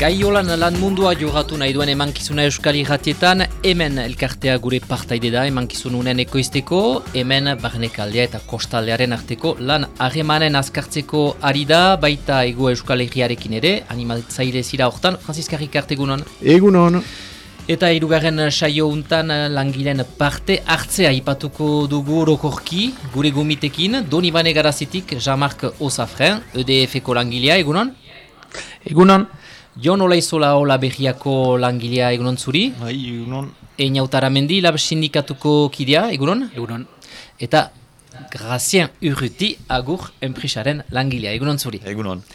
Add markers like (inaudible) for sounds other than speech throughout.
Gaiolan lan mundua jogatu nahi duen emankizuna euskal irratietan, hemen elkartea gure partaide da emankizununen ekoizteko, hemen barnekaldea eta kostaldearen arteko lan harremanen azkartzeko ari da, baita ego euskal ere, animatzaile zira hortan, Franziska Rikart egunon. Egunon. Eta irugarren saio untan langileen parte hartzea ipatuko dugu orokorki, gure gomitekin, Doni Bane Garazitik, Jean-Marc Osafren, EDF-eko langilea, egunon? Egunon. Jon Olaizola Ola Berriako langilea egunon zuri. Bai, egunon. Einautara mendi, lab sindikatuko kidea, egunon. Egunon. Eta Grazien Urruti agur enpresaren langilea, egunon zuri. Egunon.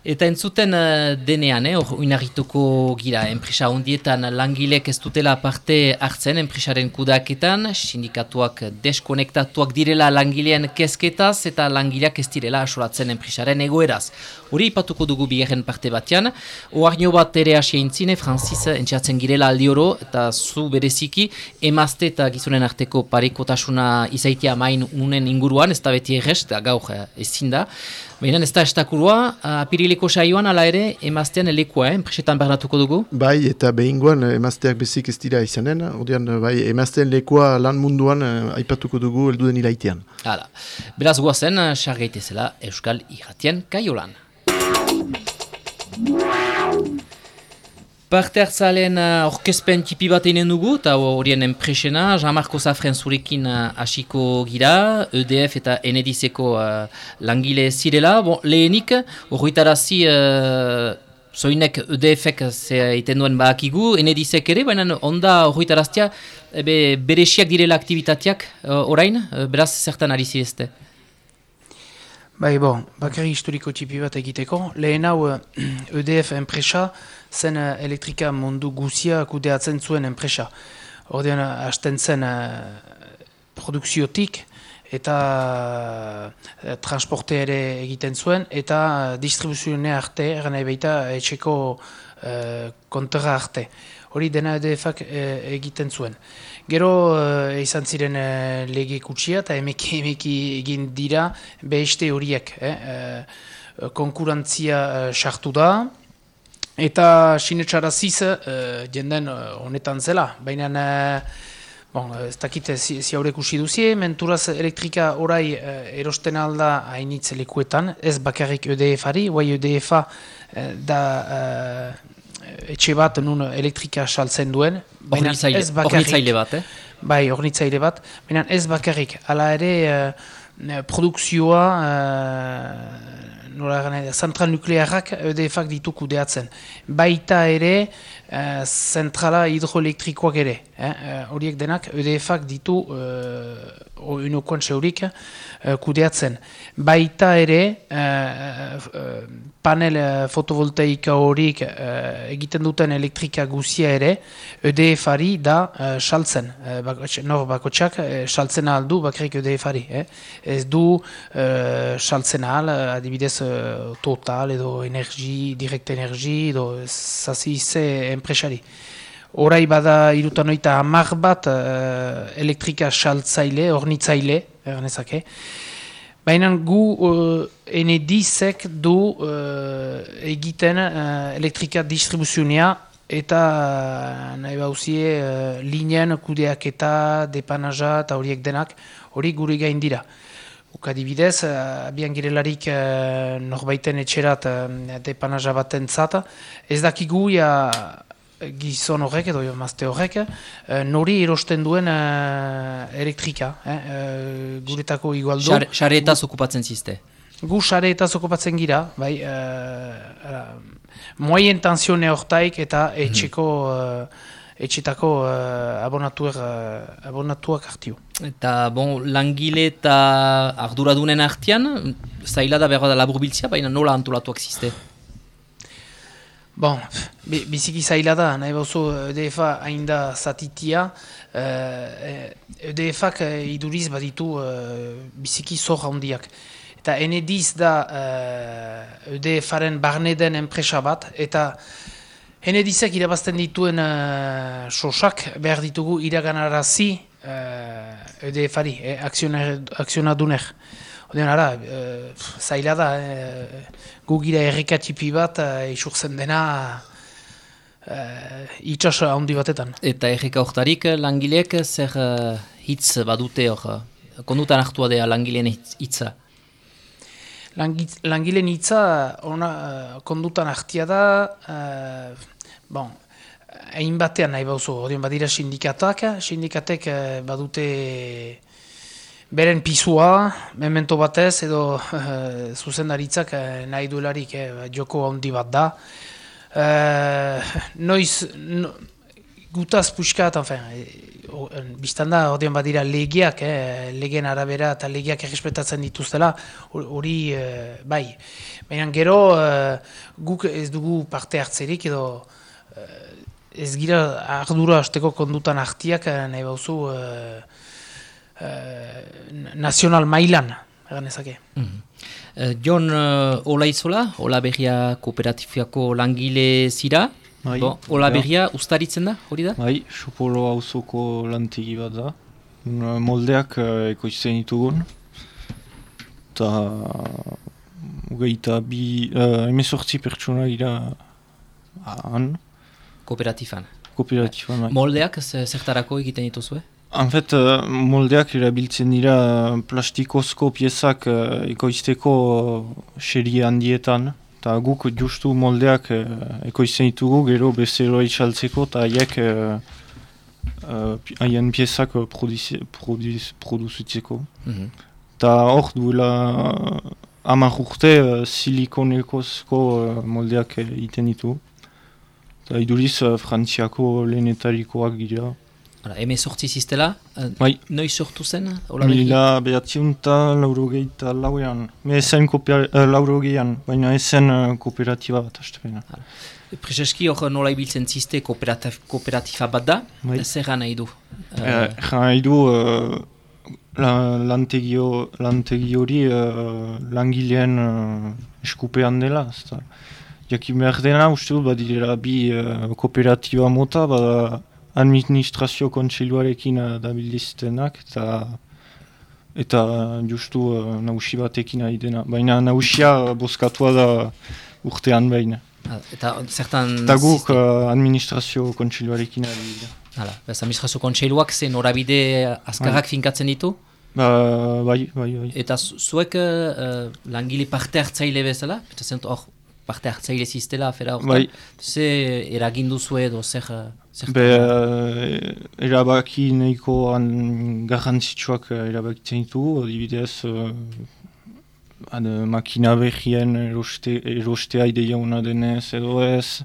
Eta entzuten uh, denean, eh, hor uinarrituko gira, enpresa ondietan langilek ez dutela parte hartzen enpresaren kudaketan, sindikatuak deskonektatuak direla langileen kezketaz eta langileak ez direla asolatzen enpresaren egoeraz. Hori ipatuko dugu bigarren parte batean, oarnio bat ere asia intzine, Francis entxatzen girela aldi oro, eta zu bereziki, emazte eta gizonen arteko parekotasuna izaitia main unen inguruan, ez da beti errez, eta gaur eh, ezin da. Baina ez da estakurua, apirileko saioan ala ere emaztean lekua, eh? enpresetan bernatuko dugu? Bai, eta behingoan emazteak bezik ez dira izanen, ordean bai, emaztean lekua lan munduan eh, aipatuko dugu elduden ilaitean. Hala, beraz guazen, sargaitezela Euskal Iratien kaiolan. Parte hartzalean uh, orkezpen tipi bat eginen dugu, eta horien enpresena, Jean-Marco Zafren zurekin uh, hasiko gira, EDF eta Enedizeko uh, langile zirela. Bon, lehenik, horretarazi, uh, zoinek EDF-ek egiten duen baakigu, Enedizek ere, baina onda horretaraztia, beresiak direla aktivitateak uh, orain, uh, beraz zertan ari zirezte? Bai, bon, bakarri historiko tipi bat egiteko. Lehen hau EDF enpresa zen elektrika mundu guzia kudeatzen zuen enpresa. Ordean, hasten zen produkziotik eta transporte ere egiten zuen eta distribuzioa arte, eran baita etxeko uh, kontra arte. Hori dena EDF-ak egiten zuen. Gero uh, izan ziren uh, lege kutsia eta emeki emeki egin dira beheste horiek. Eh? Uh, konkurantzia sartu da eta sinetxaraziz uh, jenden honetan zela. Baina uh, bon, ez dakit ziaurek usi duzie, menturaz elektrika orai uh, erosten alda hainitz lekuetan, ez bakarrik EDF-ari, guai EDF-a uh, da... Uh, etxe bat nun elektrika saltzen duen. ez Ornitzaile bat, eh? Bai, ornitzaile bat. Baina ez bakarrik. Hala ere, uh, produkzioa, uh, nola gane, zentral nuklearrak EDF-ak ditu kudeatzen. Baita ere, uh, zentrala hidroelektrikoak ere. Horiek eh? denak EDF-ak ditu uh, unokoan seurik uh, kudeatzen. Baita ere, uh, panel fotovoltaika horik uh, egiten duten elektrika guzia ere, EDF-ari da uh, saltzen. Uh, nor bakotxak uh, saltzen aldu bakarrik EDF-ari. Eh? Ez du uh, saltzen al, adibidez uh, total edo energi, direct energi, edo zazi enpresari. Horai bada irutan hamar bat uh, elektrika saltzaile, ornitzaile, ernezake. Baina gu uh, enedizek du uh, egiten uh, elektrika distribuzionia eta nahi bauzie uh, lineen kudeak eta depanaja eta horiek denak hori guri gain dira. Ukadibidez, uh, abian girelarik norbaiten etxerat depanaja bat entzata, ez dakigu ja gizon horrek edo mazte horrek uh, nori erosten duen uh, elektrika eh? uh, guretako igualdo Xare eta okupatzen ziste gu xare eta okupatzen gira bai uh, uh, moien tensione hortaik eta mhm. etxeko uh, etxetako uh, abonatuak, uh, abonatuak hartio. Eta bon, langile eta arduradunen artian, zaila da behar da labur biltzia, baina nola antolatuak ziste? Bon, biziki zaila da, nahi bauzu EDF-a hain da zatitia, EDF-ak iduriz baditu biziki zor handiak. Eta enediz da EDF-aren barne den enpresa bat, eta Hene dizak irabazten dituen sosak behar ditugu iraganarazi EDF-ari, eh, akzionaduner. Odean ara, zaila da, gu gira errikatxipi bat uh, isurtzen dena uh, itxas handi batetan. Eta erreka oktarik langileek zer uh, hitz badute hor, kondutan hartua dea langileen hitza? Langileen hitza ona, kondutan hartia da, Bon, egin batean nahi bauzu, odien badira sindikatak, sindikatek eh, badute beren pisua, memento batez, edo uh, zuzendaritzak uh, nahi duelarik eh, joko handi bat da. Uh, noiz, no, gutaz puskat, enfin, e, biztan da, odien badira legiak, eh, legen arabera eta legiak errespetatzen dituztela, hori bai. Baina gero, guk ez dugu parte hartzerik edo, ez gira ardura azteko kondutan ahtiak eh, nahi bauzu uh, nazional mailan, egan ezake. Mm -hmm. Jon uh, Ola Izola, Ola Berria Kooperatifiako langile zira. Bai, bon, Ola Berria ustaritzen da, hori da? Bai, Xopolo hauzoko lantegi bat da. Moldeak uh, ekoizten ditugun. Eta... Ugeita bi... Uh, emezortzi pertsona gira... Han kooperatifan. Kooperatifan, bai. Moldeak zertarako egiten dituzue? En uh, moldeak erabiltzen dira plastikozko piezak ekoizteko uh, handietan. Ta guk justu moldeak ekoizten ditugu, gero bezeroa itxaltzeko, eta haiek haien uh, piezak produzitzeko. Mm -hmm. Ta hor duela amak urte silikonekozko moldeak egiten ditugu. Eta iduriz frantziako lehenetarikoak gira. Hala, eme sortzi ziztela, uh, bai. noiz sortu zen? Mila behatziunta laurogeita lauean. Me esen uh, laurogeian, baina esen uh, kooperatiba bat astepena. Prezeski hor nola ibiltzen zizte kooperatif, kooperatifa bat da, bai. zer gana idu? Uh, uh, gana idu uh, la, lantegi hori uh, langileen uh, eskupean dela. Zta. Jakin behar dena, uste dut, badira bi uh, kooperatiba mota, bada administrazio kontseiluarekin uh, dabiliztenak, eta eta justu uh, nausi batekin ari dena. Baina nausia boskatua da urtean behin. Ah, eta zertan... Eta guk uh, administrazio kontseiluarekin ari dena. Hala, bez administrazio kontseiluak zen norabide azkarrak bai. finkatzen ditu? Ba, bai, bai, bai. Eta zuek uh, langile parte hartzaile bezala? Eta zen, oh, parte hartzaile ziztela afera horretan. Bai. Ze eragindu zue edo zer... zer Be, uh, erabaki nahiko garrantzitsuak uh, erabakitzen ditu, adibidez uh, makina behien eroste, erostea ideia una denez edo ez,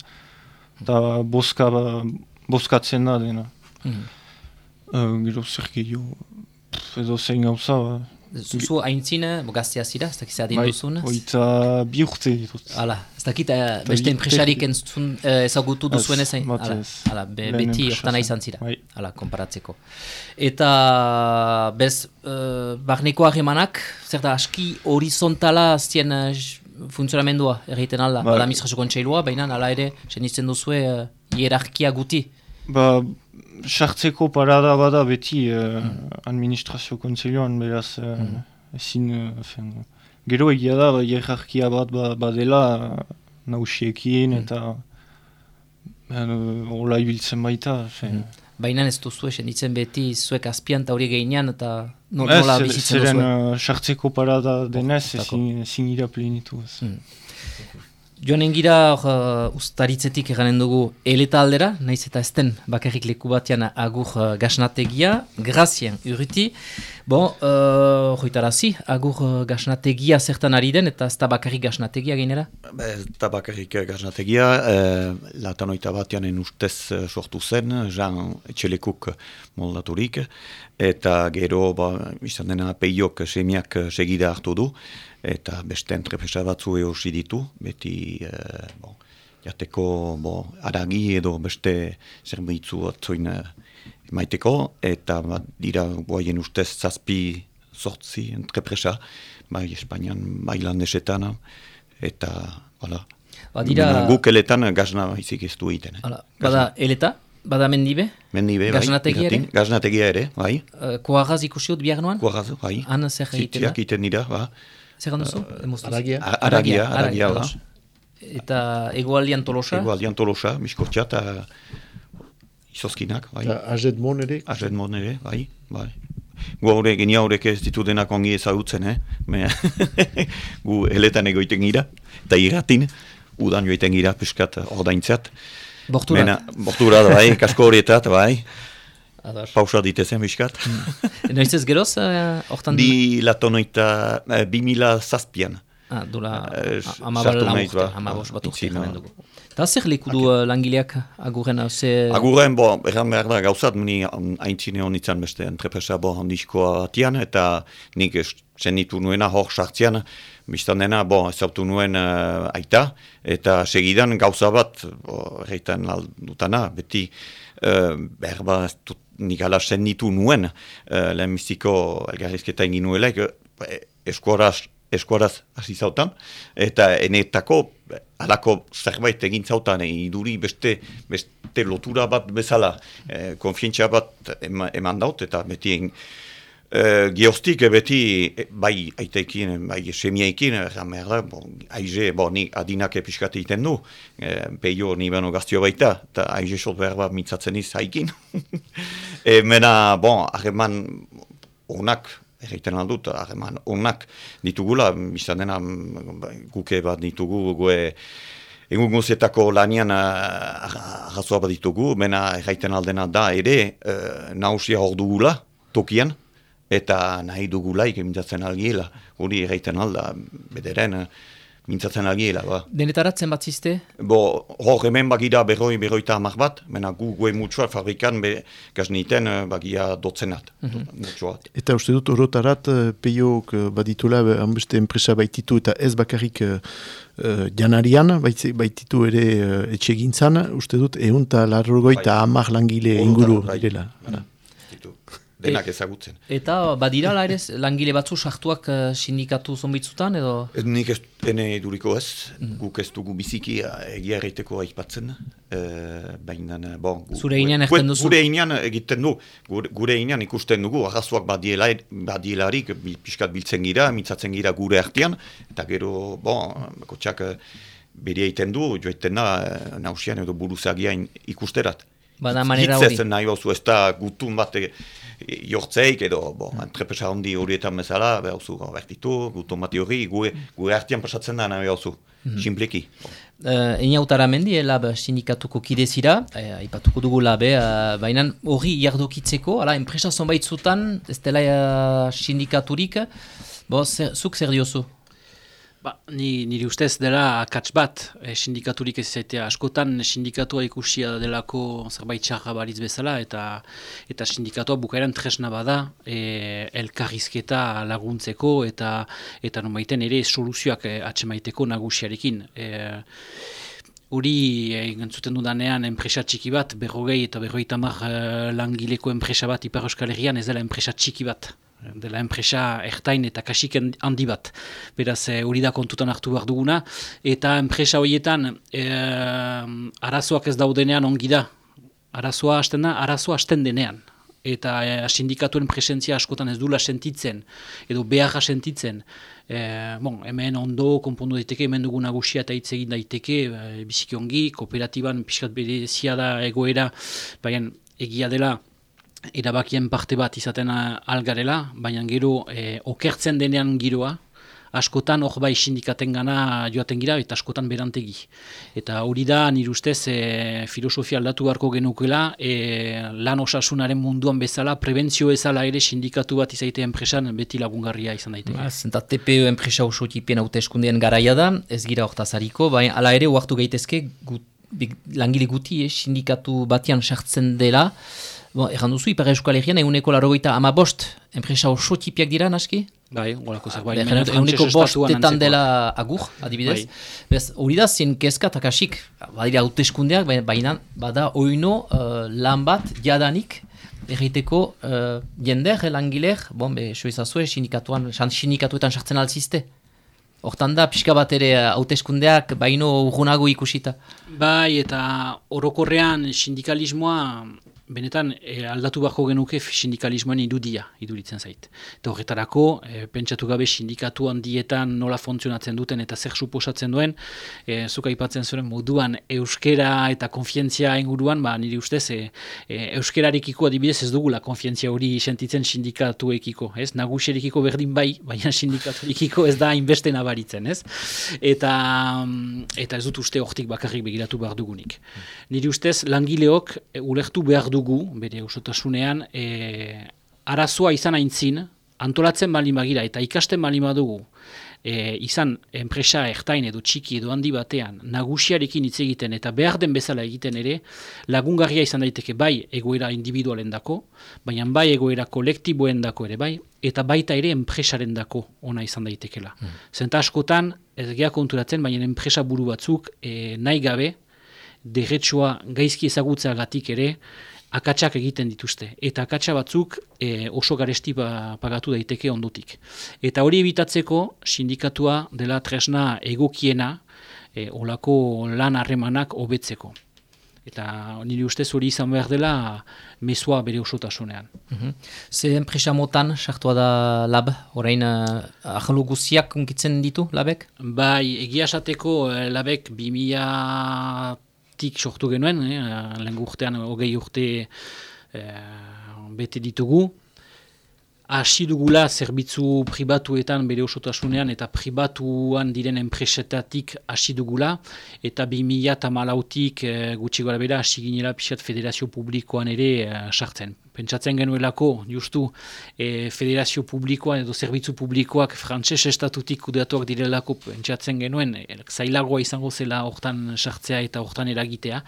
eta boska, boskatzen da dena. Mm uh, gero zer gehiago, edo zein gauza, Zuzu haintzine, gaztea zira, ez dakizea din duzun? Bai, oita bi urte ditut. Hala, ez dakit uh, beste enpresarik entzun, uh, ezagutu duzuen ez? Hala, hala be, beti hortan izan zira, bai. hala, konparatzeko. Eta, bez, uh, barneko harremanak, zer da, aski horizontala zien uh, funtzionamendua egiten alda, ba, administrazio kontseilua, baina hala ere, sen duzue uh, hierarkia guti. Ba, sartzeko parada bada beti uh, administrazio kontseiluan, beraz, uh, mm. ezin, uh, gero egia da, ba, hierarkia bat ba, badela uh, nausiekin mm. eta hola uh, ibiltzen baita. Mm. Baina ez duzu esen ditzen beti zuek azpian eta hori gehinean eta nola bizitzen duzu? Zeren sartzeko parada denez ezin, ira. Mm. Joan engira uh, ustaritzetik eganen dugu eleta aldera, naiz eta ezten bakarrik leku batean agur uh, gasnategia, grazien urruti. Bon, uh, joitarazi, agur uh, gasnategia zertan ari den eta ez da bakarrik gasnategia gainera? Ez da bakarrik gasnategia, eh, latan oita batean ustez uh, sortu zen, jan etxelekuk moldaturik, eta gero, ba, izan dena peiok semiak segida hartu du, eta beste entrepresa batzu eosi ditu, beti e, bon, jateko bo, aragi edo beste zerbitzu batzuin e, maiteko, eta bat, dira guaien ustez zazpi sortzi entrepresa, bai Espainian, bai landesetan, eta, hala. Badira, Guk eletan gazna baizik ez du egiten. Eh? bada eleta, bada mendibe, Mendibe, bai, Gaznategia ere? Gaznategia ere, bai. uh, koagaz ikusiot bihar noan? Kuagazo, bai. Han zer egiten da? Zitziak iten dira, ba. Zer ganduzu? Emozioz. Aragia. Aragia, aragia, ados. Eta egoaldian tolosa? Ego aldian tolosa, miskotxa eta izozkinak, bai. Azet Mon ere, mon ere, bai, bai. Gu haure, genia haurek ez ditu denak ongi ezagutzen, eh? Me, (laughs) gu heletan egoiten gira, eta iratin, udan joiten gira, piskat ordaintzat. Borturat? Mena, bortura bai, kasko horietat, bai, Ados. pausa ditezen piskat. Noiz ez geroz, uh, hortan... Di latonoita, eh, bi mila zazpian. Ah, dula Eh, a- amabal lamurte, ba. amabos bat urte jamen dugu. Eta zer leku du uh, langileak agurren, hau, ze... Agurren, bo, erran behar da, gauzat, ni um, haintzine honitzen beste entrepresa bo handizkoa batian, eta nik zenitu nuena hor sartzean, biztan dena, bo, ezautu nuen uh, aita, eta segidan gauza bat, bo, erreitan aldutana, beti, uh, behar ba, dut, nik ala zenitu nuen, uh, lehen biziko elgarrizketa egin nuelek, uh, eskuaraz, eskuaraz hasi zautan, eta enetako alako zerbait egin zautan, e, iduri beste, beste lotura bat bezala, e, konfientzia bat ema, eman daut, eta beti e, geostik e, beti e, bai aitekin, bai semiekin, erran behar da, bon, aize, bo, ni adinak episkat egiten du, e, peio ni beno gaztio baita, eta aize sot behar bat mitzatzen iz haikin. (laughs) e, mena, bon, harreman onak, erreiten aldut, harreman onak ditugula, biztan dena mm, guke bat ditugu, gue egun guzietako lanian arrazoa bat ditugu, mena erraiten aldena da ere, uh, nausia hor dugula, tokian, eta nahi dugulaik mintzatzen algiela, hori erraiten alda, bederen, uh, mintzatzen algiela, ba. Denetaratzen bat ziste? Bo, hor hemen bagira berroi, berroita hamar bat, mena gu gue mutxoa fabrikan be gazniten uh, bagia dotzenat, mutxoat. Eta uste dut orotarat uh, peiok baditula hanbeste enpresa baititu eta ez bakarrik uh, janarian, baititu ere uh, etxegintzan, uste dut egun eta larrogoita Bai. hamar langile inguru bai. direla. Ditu. Denak ezagutzen. Eta badira la ere langile batzu sartuak uh, sindikatu zonbitzutan edo... Ez nik ez ene duriko ez, guk ez dugu biziki eh, egia erraiteko aipatzen, e, baina, eh, bon, gu- Zure heinean gu- egiten duzu? Gure heinean egiten du, gure, gure heinean ikusten dugu, arrazoak badiela, badielarik, pixkat biltzen gira, mintzatzen gira gure artean, eta gero, bon, kotxak eh, bere egiten du, joiten da, eh, nausian edo buruzagiain ikusterat. Bada manera hori. ez nahi bauzu, ez da gutun bat e, jortzeik edo, bo, entrepresa handi horietan bezala, behar bertitu, gutun bat hori, gure, gure artean pasatzen da nahi bauzu, simpleki. Uh, Einautara mendi, lab sindikatuko kidezira, eh, aipatuko dugu labe, uh, baina hori jardokitzeko, ala, enpresa zonbait zutan, ez dela uh, sindikaturik, bo, zer, zuk zer diozu? Ba, ni, niri ustez dela akats bat, e, sindikaturik ez zaitea askotan sindikatua ikusia delako zerbait txarra balitz bezala eta eta sindikatua bukaeran tresna bada e, elkarrizketa laguntzeko eta eta nomaiten ere soluzioak e, atxemaiteko nagusiarekin. E, Uri egin zuten dudanean enpresa txiki bat, berrogei eta berrogei tamar langileko enpresa bat Ipar Euskal Herrian ez dela enpresa txiki bat. Dela enpresa ertain eta kasik handi bat. Beraz, eh, hori da kontutan hartu behar duguna. Eta enpresa horietan e, arazoak ez daudenean ongi da. Arazoa hasten da, arazoa hasten denean. Eta e, sindikatuen presentzia askotan ez dula sentitzen, edo beharra sentitzen. E, bon, hemen ondo, konpondu daiteke, hemen dugu nagusia eta hitz egin daiteke, e, biziki ongi, kooperatiban pixkat berezia da egoera, baina egia dela, erabakien parte bat izaten algarela, baina gero e, okertzen denean giroa, askotan hor bai sindikaten gana joaten gira eta askotan berantegi. Eta hori da nire ustez e, filosofia aldatu beharko genukela e, lan osasunaren munduan bezala, prebentzio ezala ere sindikatu bat izaite enpresan beti lagungarria izan daiteke. Ba, Zenta TPE enpresa oso tipien haute garaia da, ez gira hortazariko, baina ala ere uartu gaitezke gut, langile guti eh, sindikatu batian sartzen dela. Bon, Erran duzu, Ipar Euskal Herrian eguneko larogeita ama bost enpresa oso tipiak dira, naski? Bai, horako zerbait. Bai, Hemen eguneko bostetan dela agur, adibidez. Bai. Bez, hori da zin kezka eta kasik, badira hauteskundeak, baina- baina bada oino uh, lan bat jadanik erriteko uh, jender, langiler, bon, be, so izazue, sindikatuan, san- sindikatuetan sartzen altzizte. Hortan da, pixka bat ere hauteskundeak baino urgunago ikusita. Bai, eta orokorrean sindikalismoa benetan e, aldatu beharko genuke sindikalismoen irudia, iduritzen zait. Eta horretarako, e, pentsatu gabe sindikatu handietan nola funtzionatzen duten eta zer suposatzen duen, e, zuka ipatzen zuen moduan euskera eta konfientzia inguruan, ba, niri ustez, e, e, euskerarekiko adibidez ez dugula konfientzia hori sentitzen sindikatuekiko, ez? Naguserekiko berdin bai, baina sindikatuekiko ez da inbeste nabaritzen, ez? Eta, eta ez dut uste hortik bakarrik begiratu behar dugunik. Niri ustez, langileok e, ulertu behar dugu, bere usotasunean, e, arazoa izan aintzin, antolatzen bali magira eta ikasten bali dugu, e, izan enpresa ertain edo txiki edo handi batean nagusiarekin hitz egiten eta behar den bezala egiten ere, lagungarria izan daiteke bai egoera individualen dako, baina bai egoera kolektiboen dako ere bai, eta baita ere enpresaren dako ona izan daitekela. Hmm. Zenta askotan, ez geha konturatzen, baina enpresa buru batzuk e, nahi gabe, derretsua gaizki ezagutza gatik ere, akatsak egiten dituzte. Eta akatsa batzuk e, oso garesti ba, pagatu daiteke ondutik. Eta hori ebitatzeko sindikatua dela tresna egokiena e, olako lan harremanak hobetzeko. Eta nire ustez hori izan behar dela mesua bere osotasunean. Mm -hmm. Ze enpresa motan, sartua da lab, orain uh, ahalo guziak unkitzen ditu labek? Bai, egia esateko eh, labek 2000 tik sortu genuen, eh, lehen urtean, hogei urte eh, bete ditugu. Asi dugula zerbitzu pribatuetan bere osotasunean eta pribatuan diren enpresetatik hasi dugula eta 2000 eta malautik eh, gutxi gara bera hasi ginela pixat federazio publikoan ere eh, sartzen pentsatzen genuelako, justu, e, federazio publikoa edo zerbitzu publikoak frantses estatutik kudeatuak direlako pentsatzen genuen, e, zailagoa izango zela hortan sartzea eta hortan eragitea,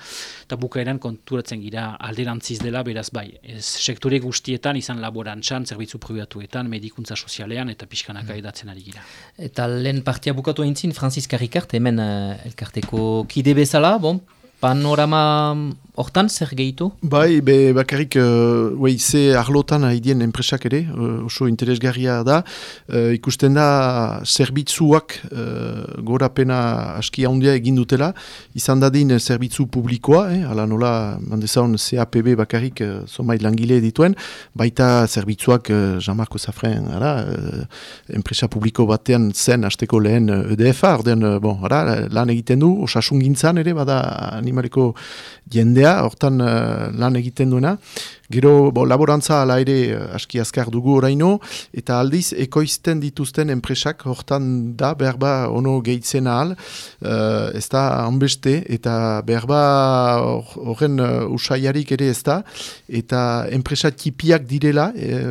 eta bukaeran konturatzen gira alderantziz dela, beraz bai, ez sektore guztietan izan laborantzan, zerbitzu pribatuetan, medikuntza sozialean eta pixkanaka mm. edatzen ari gira. Eta lehen partia bukatu eintzin, Franziska Rikart, hemen uh, elkarteko kide bezala, bon, panorama Hortan, zer gehitu? Bai, be, bakarrik, uh, ze arlotan haidien enpresak ere, uh, oso interesgarria da. Uh, ikusten da, zerbitzuak uh, gora pena aski handia egin dutela. Izan dadin zerbitzu publikoa, eh? ala nola, mandezaun CAPB bakarrik, uh, langile dituen. Baita zerbitzuak, uh, Jean-Marco Zafren, ara, uh, enpresa publiko batean zen hasteko lehen EDF-a, orden, uh, bon, ara, lan egiten du, osasun gintzan ere, bada animaleko jendea, hortan uh, lan egiten duena. Gero, bo, laborantza ala ere uh, aski azkar dugu oraino, eta aldiz, ekoizten dituzten enpresak, hortan da, berba ono gehitzen ahal, uh, ez da hanbeste, eta berba horren uh, usaiarik ere ez da, eta enpresa tipiak direla,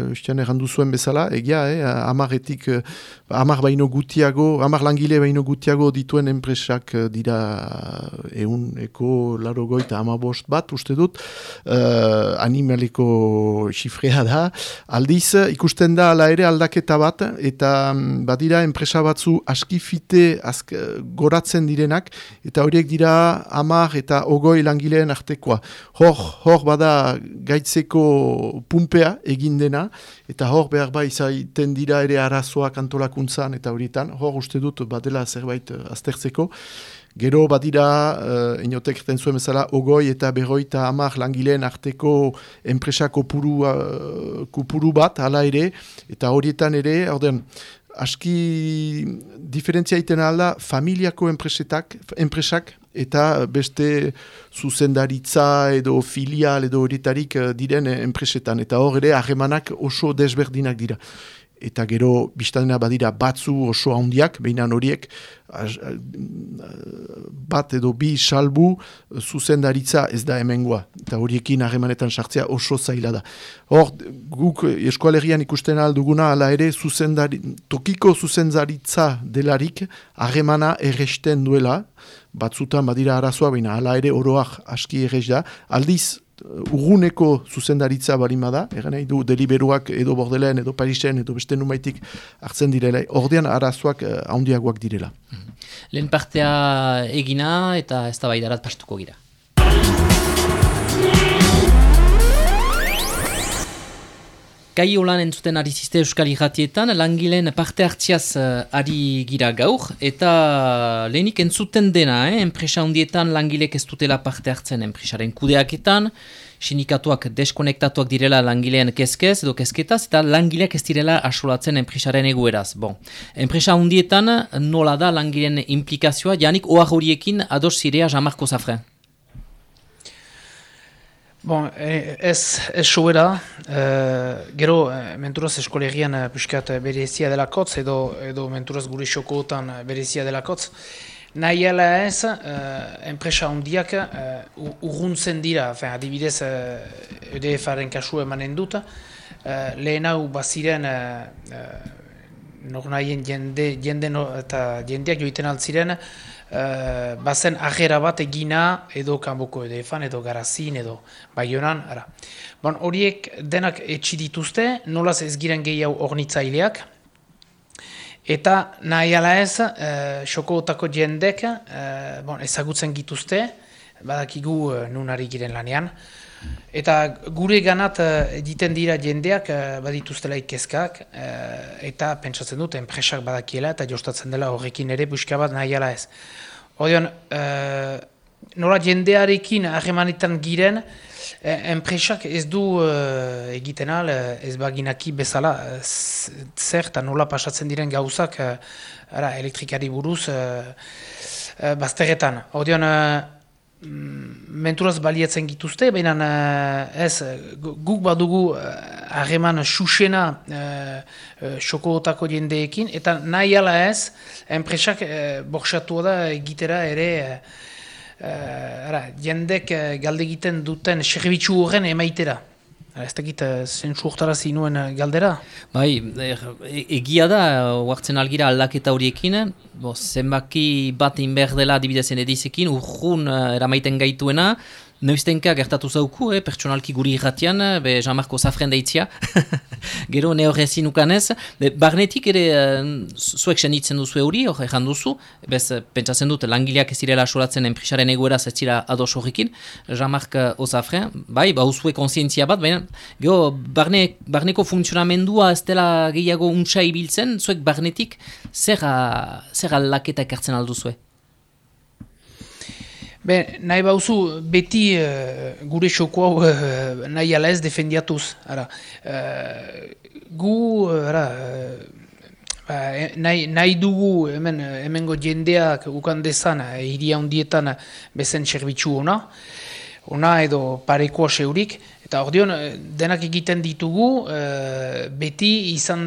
ustean e, errandu zuen bezala, egia, eh, amaretik, amar baino gutiago, amar langile baino gutiago dituen enpresak dira eun, eko, laro goita, amabost bat, uste dut, uh, animaliko xifrea da. Aldiz, ikusten da ala ere aldaketa bat, eta mm, badira enpresa batzu askifite ask, goratzen direnak, eta horiek dira amar eta ogoi langileen artekoa. Hor, hor bada gaitzeko pumpea egin dena, eta hor behar bai zaiten dira ere arazoak antolakuntzan eta horietan, hor uste dut badela zerbait aztertzeko. Gero badira, uh, inotek erten zuen bezala, ogoi eta berroi eta hamar langileen arteko enpresako puru, uh, kupuru bat, hala ere, eta horietan ere, orden, aski diferentzia iten alda, familiako enpresetak, enpresak, eta beste zuzendaritza edo filial edo horietarik uh, diren enpresetan, eta hor ere, harremanak oso desberdinak dira eta gero biztanena badira batzu oso handiak, behinan horiek bat edo bi salbu zuzendaritza ez da hemengoa, eta horiekin harremanetan sartzea oso zaila da. Hor, guk eskualerian ikusten alduguna, ala ere zuzendari, tokiko zuzendaritza delarik harremana erresten duela, batzutan badira arazoa, baina ala ere oroak aski errez da, aldiz urguneko zuzendaritza barima da, egan nahi du deliberuak edo bordelen, edo parisen, edo beste numaitik hartzen direla, ordean arazoak uh, handiagoak direla. Mm Lehen partea egina eta ez da baidarat pastuko gira. Gai holan entzuten ari ziste Euskal Iratietan, langileen parte hartziaz uh, ari gira gaur, eta lehenik entzuten dena, eh? enpresa hundietan langilek ez dutela parte hartzen enpresaren kudeaketan, sindikatuak deskonektatuak direla langileen kezkez edo kezketaz, eta langileak ez direla asolatzen enpresaren egueraz. Bon. Enpresa hundietan nola da langileen implikazioa, janik oa horiekin ados zirea Jean-Marco Zafren? Bon, e, ez, ez sobera, e, gero e, menturaz eskolegian e, piskat berezia delakotz, edo, edo menturaz gure xokootan berezia delakotz. Nahi ala ez, enpresa hondiak uh, urruntzen dira, fin, adibidez uh, EDF-aren kasu emanen dut, uh, lehen hau baziren uh, uh, jende, jende no, eta jendeak joiten altziren, uh, bazen ajera bat egina edo kanboko edo efan edo garazin edo baionan. Ara. Bon, horiek denak dituzte, nolaz ez giren gehiago ornitzaileak. Eta nahi ala ez, uh, xoko otako jendek uh, bon, ezagutzen gituzte, badakigu uh, nunari giren lanean. Eta gure ganat egiten dira jendeak badituztela ikezkak eta pentsatzen dut enpresak badakiela eta jostatzen dela horrekin ere buska bat nahi ez. Odean, nola jendearekin ahemanetan giren, enpresak ez du egiten al, ez baginaki bezala, zer eta nola pasatzen diren gauzak ara, elektrikari buruz bazteretan. Odean, Mm, menturaz baliatzen gituzte, baina uh, ez, guk badugu uh, harreman susena uh, uh, jendeekin, eta nahi ala ez, enpresak uh, borxatu da egitera ere uh, ara, jendek galde egiten duten serbitzu horren emaitera. Ez dakit, zentsu zinuen galdera? Bai, egia da, huartzen algira aldaketa horiekin, bo, zenbaki bat inber dela dibidezen edizekin, urrun eramaiten gaituena, Noiztenka gertatu zauku, eh, pertsonalki guri irratian, be Jean-Marco Zafren deitzia, (laughs) gero ne horrezin ukanez. Be, barnetik ere, uh, zuek senitzen duzu euri, hor ezan duzu, bez, pentsatzen dut, langileak ez direla asolatzen enprisaren egoera ez dira ados horrekin, Jean-Marc Zafren, bai, ba, uzue konsientzia bat, baina, gero, barne, barneko funtzionamendua ez dela gehiago untsa ibiltzen, zuek barnetik, zer, zer aldaketa ekartzen alduzue? Ben, nahi bauzu, beti uh, gure xoko hau uh, nahi ala ez defendiatuz. Ara, uh, gu, ara, uh, nahi, nahi dugu hemen, hemengo jendeak ukan dezan, hiria hundietan bezen serbitzu ona, ona edo parekoa seurik, eta hor denak egiten ditugu, beti izan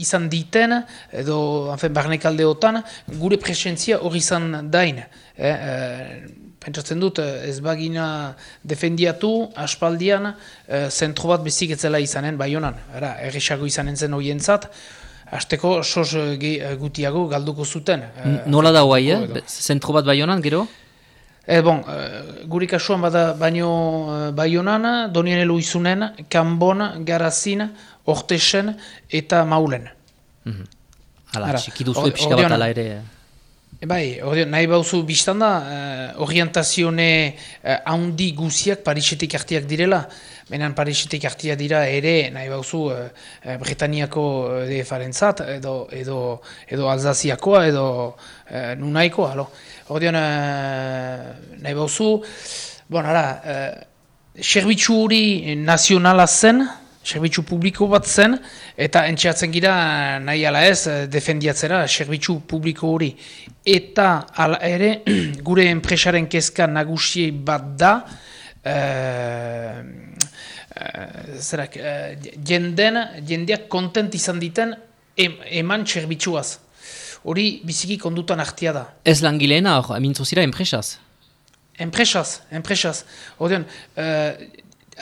izan diten, edo anfen, barnekaldeotan, gure presentzia hori izan dain. Eh, eh, pentsatzen dut, eh, ez bagina defendiatu, aspaldian, eh, zentro bat bezik etzela izanen, bai honan, era, erresago izanen zen horien zat, Azteko sos gutiago galduko zuten. Nola da guai, eh? Zentro bat bai honan, gero? E, bon, guri kasuan bada baino bai honan, donien elu izunen, kanbon, garazin, ortesen eta maulen. Mm -hmm. Hala, txiki duzu epizka bat ala ere. E bai, ordeon, nahi bauzu biztan da, uh, orientazione uh, haundi guziak Parisetik artiak direla. Benen Parisetik artia dira ere, nahi bauzu, uh, Bretaniako defarentzat, edo, edo, edo Alzaziakoa, edo uh, Nunaikoa. Ordeon, uh, nahi bauzu, bon, ara, uh, hori nazionala zen, serbitzu publiko bat zen, eta entxeatzen gira nahi ala ez defendiatzera serbitzu publiko hori. Eta ala ere, (clears throat) gure enpresaren kezka nagusi bat da, uh, uh, zerak, uh, jenden, jendeak kontent izan diten eman serbitzuaz. Hori biziki kondutan artia da. Ez langileena, amintzu zira enpresaz? Enpresaz, enpresaz. Odean,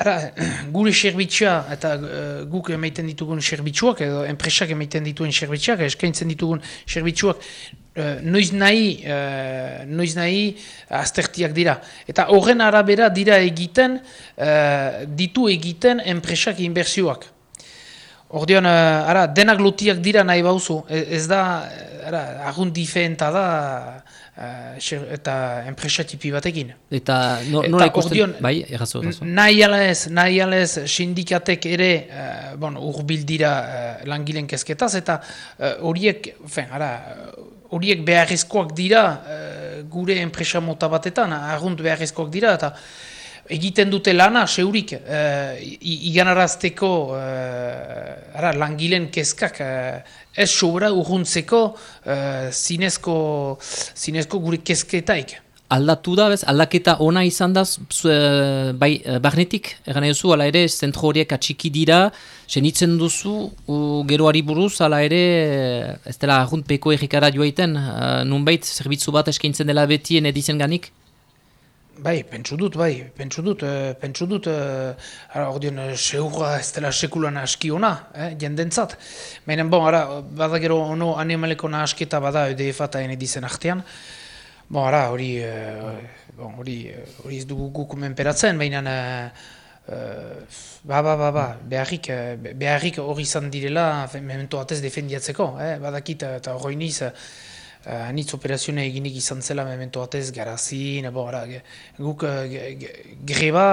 Ara, (clears throat) gure serbitxua eta uh, guk emaiten ditugun serbitxuak edo enpresak emaiten dituen serbitxuak, eskaintzen ditugun serbitxuak uh, noiz nahi, uh, noiz nahi aztertiak dira. Eta horren arabera dira egiten, uh, ditu egiten enpresak inbertsioak. Ordean, ara, denak lotiak dira nahi bauzu, e, ez da, ara, agun difeenta da, eta enpresa tipi batekin. Eta no, nola ikusten, bai, errazo, errazo. Nahi ez, nahi ez sindikatek ere, uh, bon, urbil dira uh, langilen kezketaz, eta horiek, uh, ara, horiek beharrezkoak dira gure enpresa mota batetan, argunt beharrezkoak dira, eta egiten dute lana, seurik, uh, iganarazteko uh, ara, langilen kezkak uh, ez sobra urruntzeko uh, zinezko, zinezko gure kezketaik. Aldatu da, bez? aldaketa ona izan da, bai, barnetik, egan duzu, ala ere, zentro horiek atxiki dira, senitzen duzu, u, geroari buruz, ala ere, ez dela argunt peko errikara joaiten, uh, nunbait, zerbitzu bat eskaintzen dela betien edizen ganik? Bai, pentsu dut, bai, pentsu dut, e, pentsu dut, e, ara, ordean, e, seurra ez dela sekulan aski ona, eh, jendentzat. Baina, bon, ara, bada gero ono animaleko nahasketa bada EDF eta dizen artean. Bon, ara, hori, bon, hori, hori ez dugu guk menperatzen, baina, e, ba, ba, ba, ba, beharrik, beharrik hori izan direla, memento atez defendiatzeko, eh, badakit, eta hori niz, Uh, anitz operazioa eginik izan zela memento batez, garazin, bo, ara, guk uh, greba,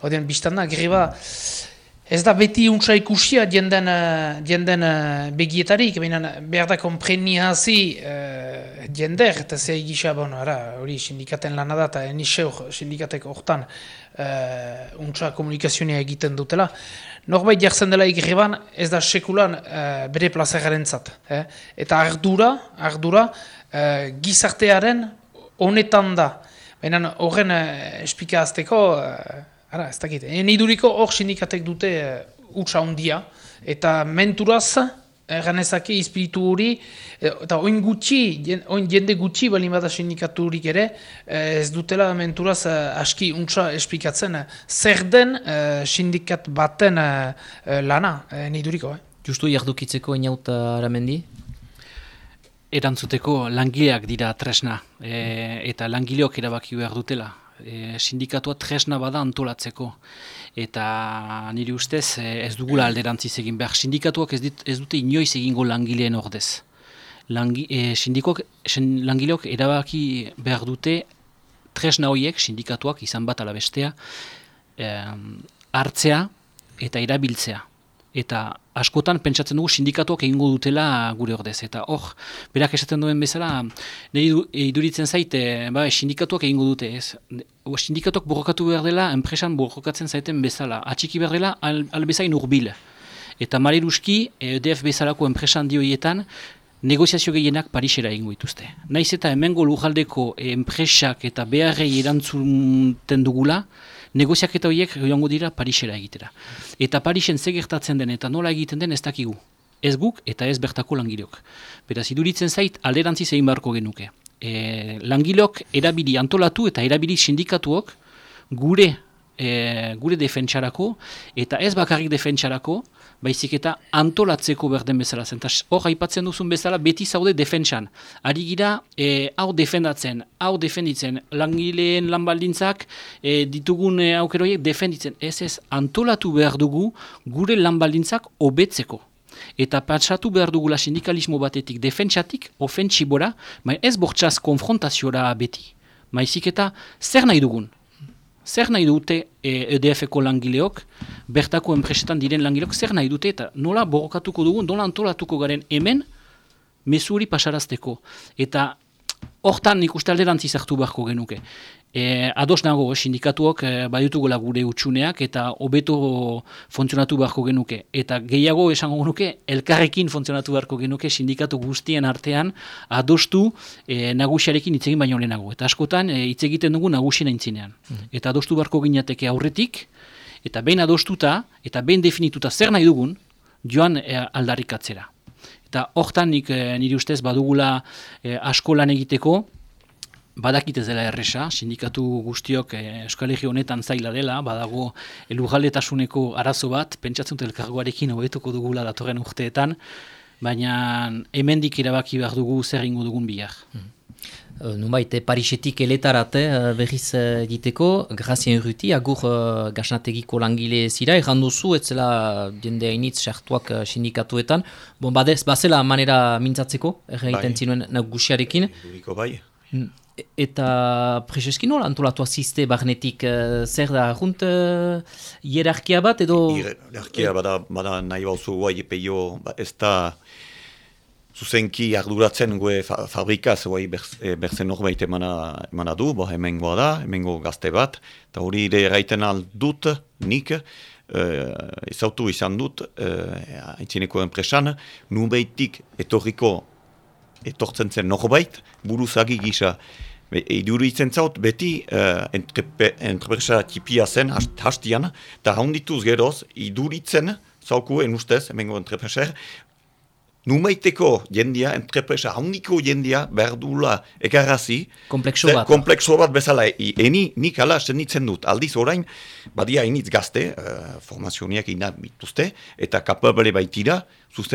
odean biztanda, greba, ez da beti untsa ikusia dienden, uh, dienden uh, begietarik, baina behar da kompreni hazi uh, diender, eta ze egisa, bon, ara, hori sindikaten lan da, eta enixeur sindikatek hortan uh, untsa komunikazioa egiten dutela. Norbait jartzen dela igreban ez da sekulan uh, bere plazagaren zat. Eh? Eta ardura, ardura uh, gizartearen honetan da. Baina horren uh, espika azteko, uh, ara, ez dakit, eniduriko hor sindikatek dute uh, utxa handia. Eta menturaz, Ganezake izpiritu hori, eh, eta oin gutxi, oin jende gutxi balin bada sindikaturik ere, eh, ez dutela menturaz eh, aski untsa esplikatzen zer den sindikat baten lana, niduriko. Eh? Justu jardukitzeko inauta aramendi? Erantzuteko langileak dira tresna, eta langileok erabaki behar dutela. E, sindikatua tresna bada antolatzeko eta niri ustez eh, ez dugula alderantziz egin behar. Sindikatuak ez, dit, ez dute inoiz egingo langileen ordez. Langi, e, langileok erabaki behar dute tresna horiek, sindikatuak izan bat alabestea, e, hartzea eta erabiltzea eta askotan pentsatzen dugu sindikatuak egingo dutela gure ordez. Eta hor, berak esaten duen bezala, nahi iduritzen zaite, ba, sindikatuak egingo dute, ez? Sindikatuak borrokatu behar dela, enpresan borrokatzen zaiten bezala. Atxiki behar dela, al, albezain urbil. Eta mariruski, EDF bezalako enpresan dioietan, negoziazio gehienak Parisera egingo dituzte. Naiz eta hemengo lujaldeko enpresak eta beharrei erantzunten dugula, negoziaketa horiek joango dira Parisera egitera. Eta Parisen zegertatzen den eta nola egiten den ez dakigu. Ez guk eta ez bertako langileok. Beraz, iduritzen zait, alderantzi zein beharko genuke. E, langileok erabili antolatu eta erabili sindikatuok gure e, gure defentsarako eta ez bakarrik defentsarako, baizik eta antolatzeko berden bezala zen. Hor, haipatzen duzun bezala, beti zaude defentsan. Ari gira, e, hau defendatzen, hau defenditzen, langileen lanbaldintzak, e, ditugun e, aukeroiek defenditzen. Ez ez, antolatu behar dugu gure lanbaldintzak hobetzeko. Eta patsatu behar dugula sindikalismo batetik defentsatik, ofentsibora, ez bortxaz konfrontaziora beti. Maizik eta zer nahi dugun? Zer nahi dute EDF-eko e langileok, bertako enpresetan diren langileok, zer nahi dute eta nola borokatuko dugun, nola antolatuko garen hemen, mesuri pasarazteko. Eta hortan nik uste alderantzi zartu beharko genuke. E, ados nago, eh, sindikatuak e, baditugola gure utxuneak eta hobeto funtzionatu beharko genuke. Eta gehiago esango genuke, elkarrekin funtzionatu beharko genuke sindikatu guztien artean adostu e, nagusiarekin hitz egin baino lehenago. Eta askotan e, hitz egiten dugu nagusien aintzinean. Mm. Eta adostu beharko ginateke aurretik, eta behin adostuta, eta behin definituta zer nahi dugun, joan e, aldarrikatzera. Eta hortan nik e, niri ustez badugula e, asko lan egiteko, Badakit ez dela erresa, sindikatu guztiok eh, Euskal Herri honetan zaila dela, badago elugaldetasuneko arazo bat, pentsatzen dut elkargoarekin hobetuko dugula datorren urteetan, baina hemendik irabaki behar dugu zer ingo dugun bihar. Hmm. Uh, Nunbait, eh, Parisetik eletarate uh, berriz egiteko, uh, Grazien Ruti, agur uh, gasnategiko langile zira, erranduzu, ez zela jende hainitz sartuak uh, sindikatuetan. Bon, badez, bazela manera mintzatzeko, erraiten bai. zinuen nagusiarekin. Bai. Mm. E- Eta Prezeski nola antolatua ziste barnetik, eh, zer da, junt uh, hierarkia bat edo... Hierarkia bada, bada nahi bauzu guai peio, ba, ez da zuzenki arduratzen gue fa fabrikaz, guai berzen ber norbait emana, emana du, bo hemengoa da, hemengo gazte bat, eta hori ere eraiten aldut, nik, uh, izautu izan dut, uh, haintzineko enpresan, nubeitik etorriko etortzen zen norbait, buruzagi gisa. Iduritzen zaut beti uh, entrepresa tipia zen hastian, eta haundituz geroz, iduritzen zauku enustez, emengo entrepreser, Numeiteko jendia, entrepresa handiko jendia, berdula ekarrazi. Komplexo bat. Komplexo bat bezala. eni, nik ala senditzen dut. Aldiz orain, badia initz gazte, uh, formazioniak inat bituzte, eta kapabele baitira,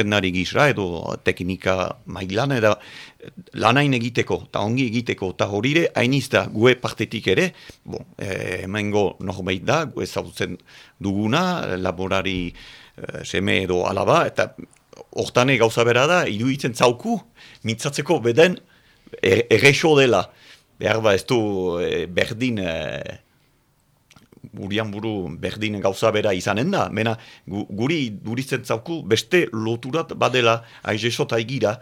nari gizra, edo teknika mailan, edo lanain egiteko, eta ongi egiteko, eta horire, hainiz da, gue partetik ere, bon, eh, emengo norbait da, gue zautzen duguna, laborari eh, seme edo alaba, eta hortane gauza bera da, iruditzen zauku, mintzatzeko beden er, errexo dela. Behar ba ez du e, berdin, e, burian buru berdin gauza bera izanen da. Mena, gu, guri duritzen zauku beste loturat badela aizesot aigira.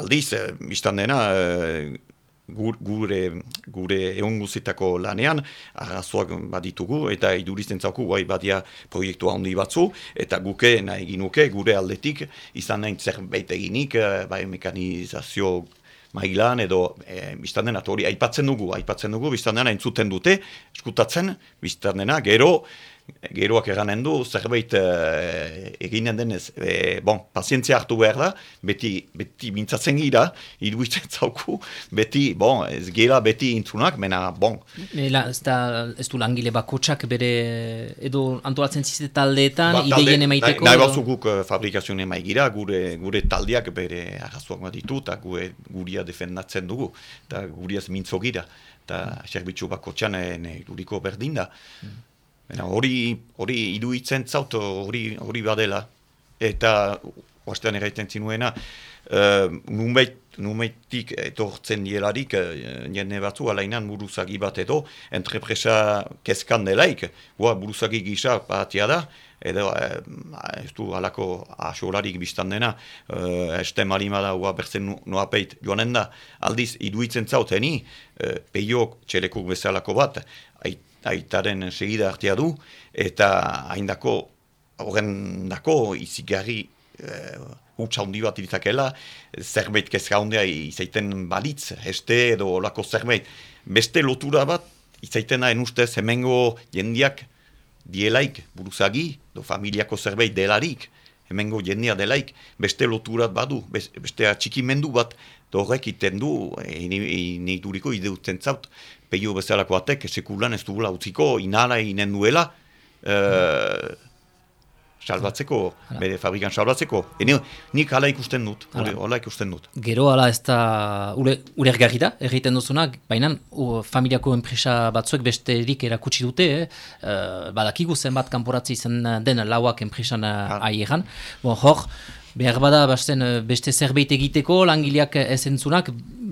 Aldiz, e, biztan dena, e, gure, gure egon guzitako lanean, arrazoak baditugu, eta idurizten zauku, bai badia proiektu handi batzu, eta guke nahi ginuke, gure aldetik, izan nahi zerbait eginik, eh, bai mekanizazio mailan, edo e, biztan dena, hori aipatzen dugu, aipatzen dugu, biztan dena entzuten dute, eskutatzen, biztan dena, gero, geroak eranen du, zerbait uh, eginen denez, e, bon, pazientzia hartu behar da, beti, beti mintzatzen gira, iruditzen (laughs) zauku, beti, bon, ez gela beti intzunak, mena, bon. Ela, ez, da, ez du langile bakotsak bere, edo antolatzen zizte taldeetan, ba, ideien emaiteko? Nahi, nahi batzuk guk uh, fabrikazioen emaigira, gure, gure taldeak bere arrazuak bat ditu, eta gure guria defendatzen dugu, eta guriaz mintzo gira, eta mm. serbitzu bakotxan iruriko berdin da. Mm. Hori hori iduitzen zaut hori hori badela. Eta oastean eraiten zinuena uh, nunbait numeitik etortzen dielarik uh, jende batzu alainan buruzagi bat edo entrepresa kezkan delaik. Gua, buruzagi gisa batia da edo uh, ez du alako asolarik biztan dena. Uh, este malima da ua berzen nuapeit joanen da. Aldiz iduitzen zauteni uh, peiok txelekuk bezalako bat aitaren segida hartia du, eta haindako, horren dako, izigarri uh, utxa hundi bat iritakela, zerbait kezka hundia izaiten balitz, este edo olako zerbait. Beste lotura bat, izaiten da ustez hemengo jendiak dielaik buruzagi, do familiako zerbait delarik, hemengo jendia delaik, beste loturat badu, beste atxikimendu bat, horrek iten du, e, ni duriko ideutzen zaut, peio bezalako atek, sekulan ez dugula utziko, inala inen duela, uh, salbatzeko, bere fabrikan salbatzeko. Ene, nik hala ikusten dut, hala ikusten dut. Gero hala ez da, ure, ure ergarri da, erriten duzunak, baina familiako enpresa batzuek besterik erakutsi dute, eh? badakigu zenbat kanporatzi zen den lauak enpresan aieran. Bon, hor, behar bada beste zerbait egiteko, langileak ez entzunak,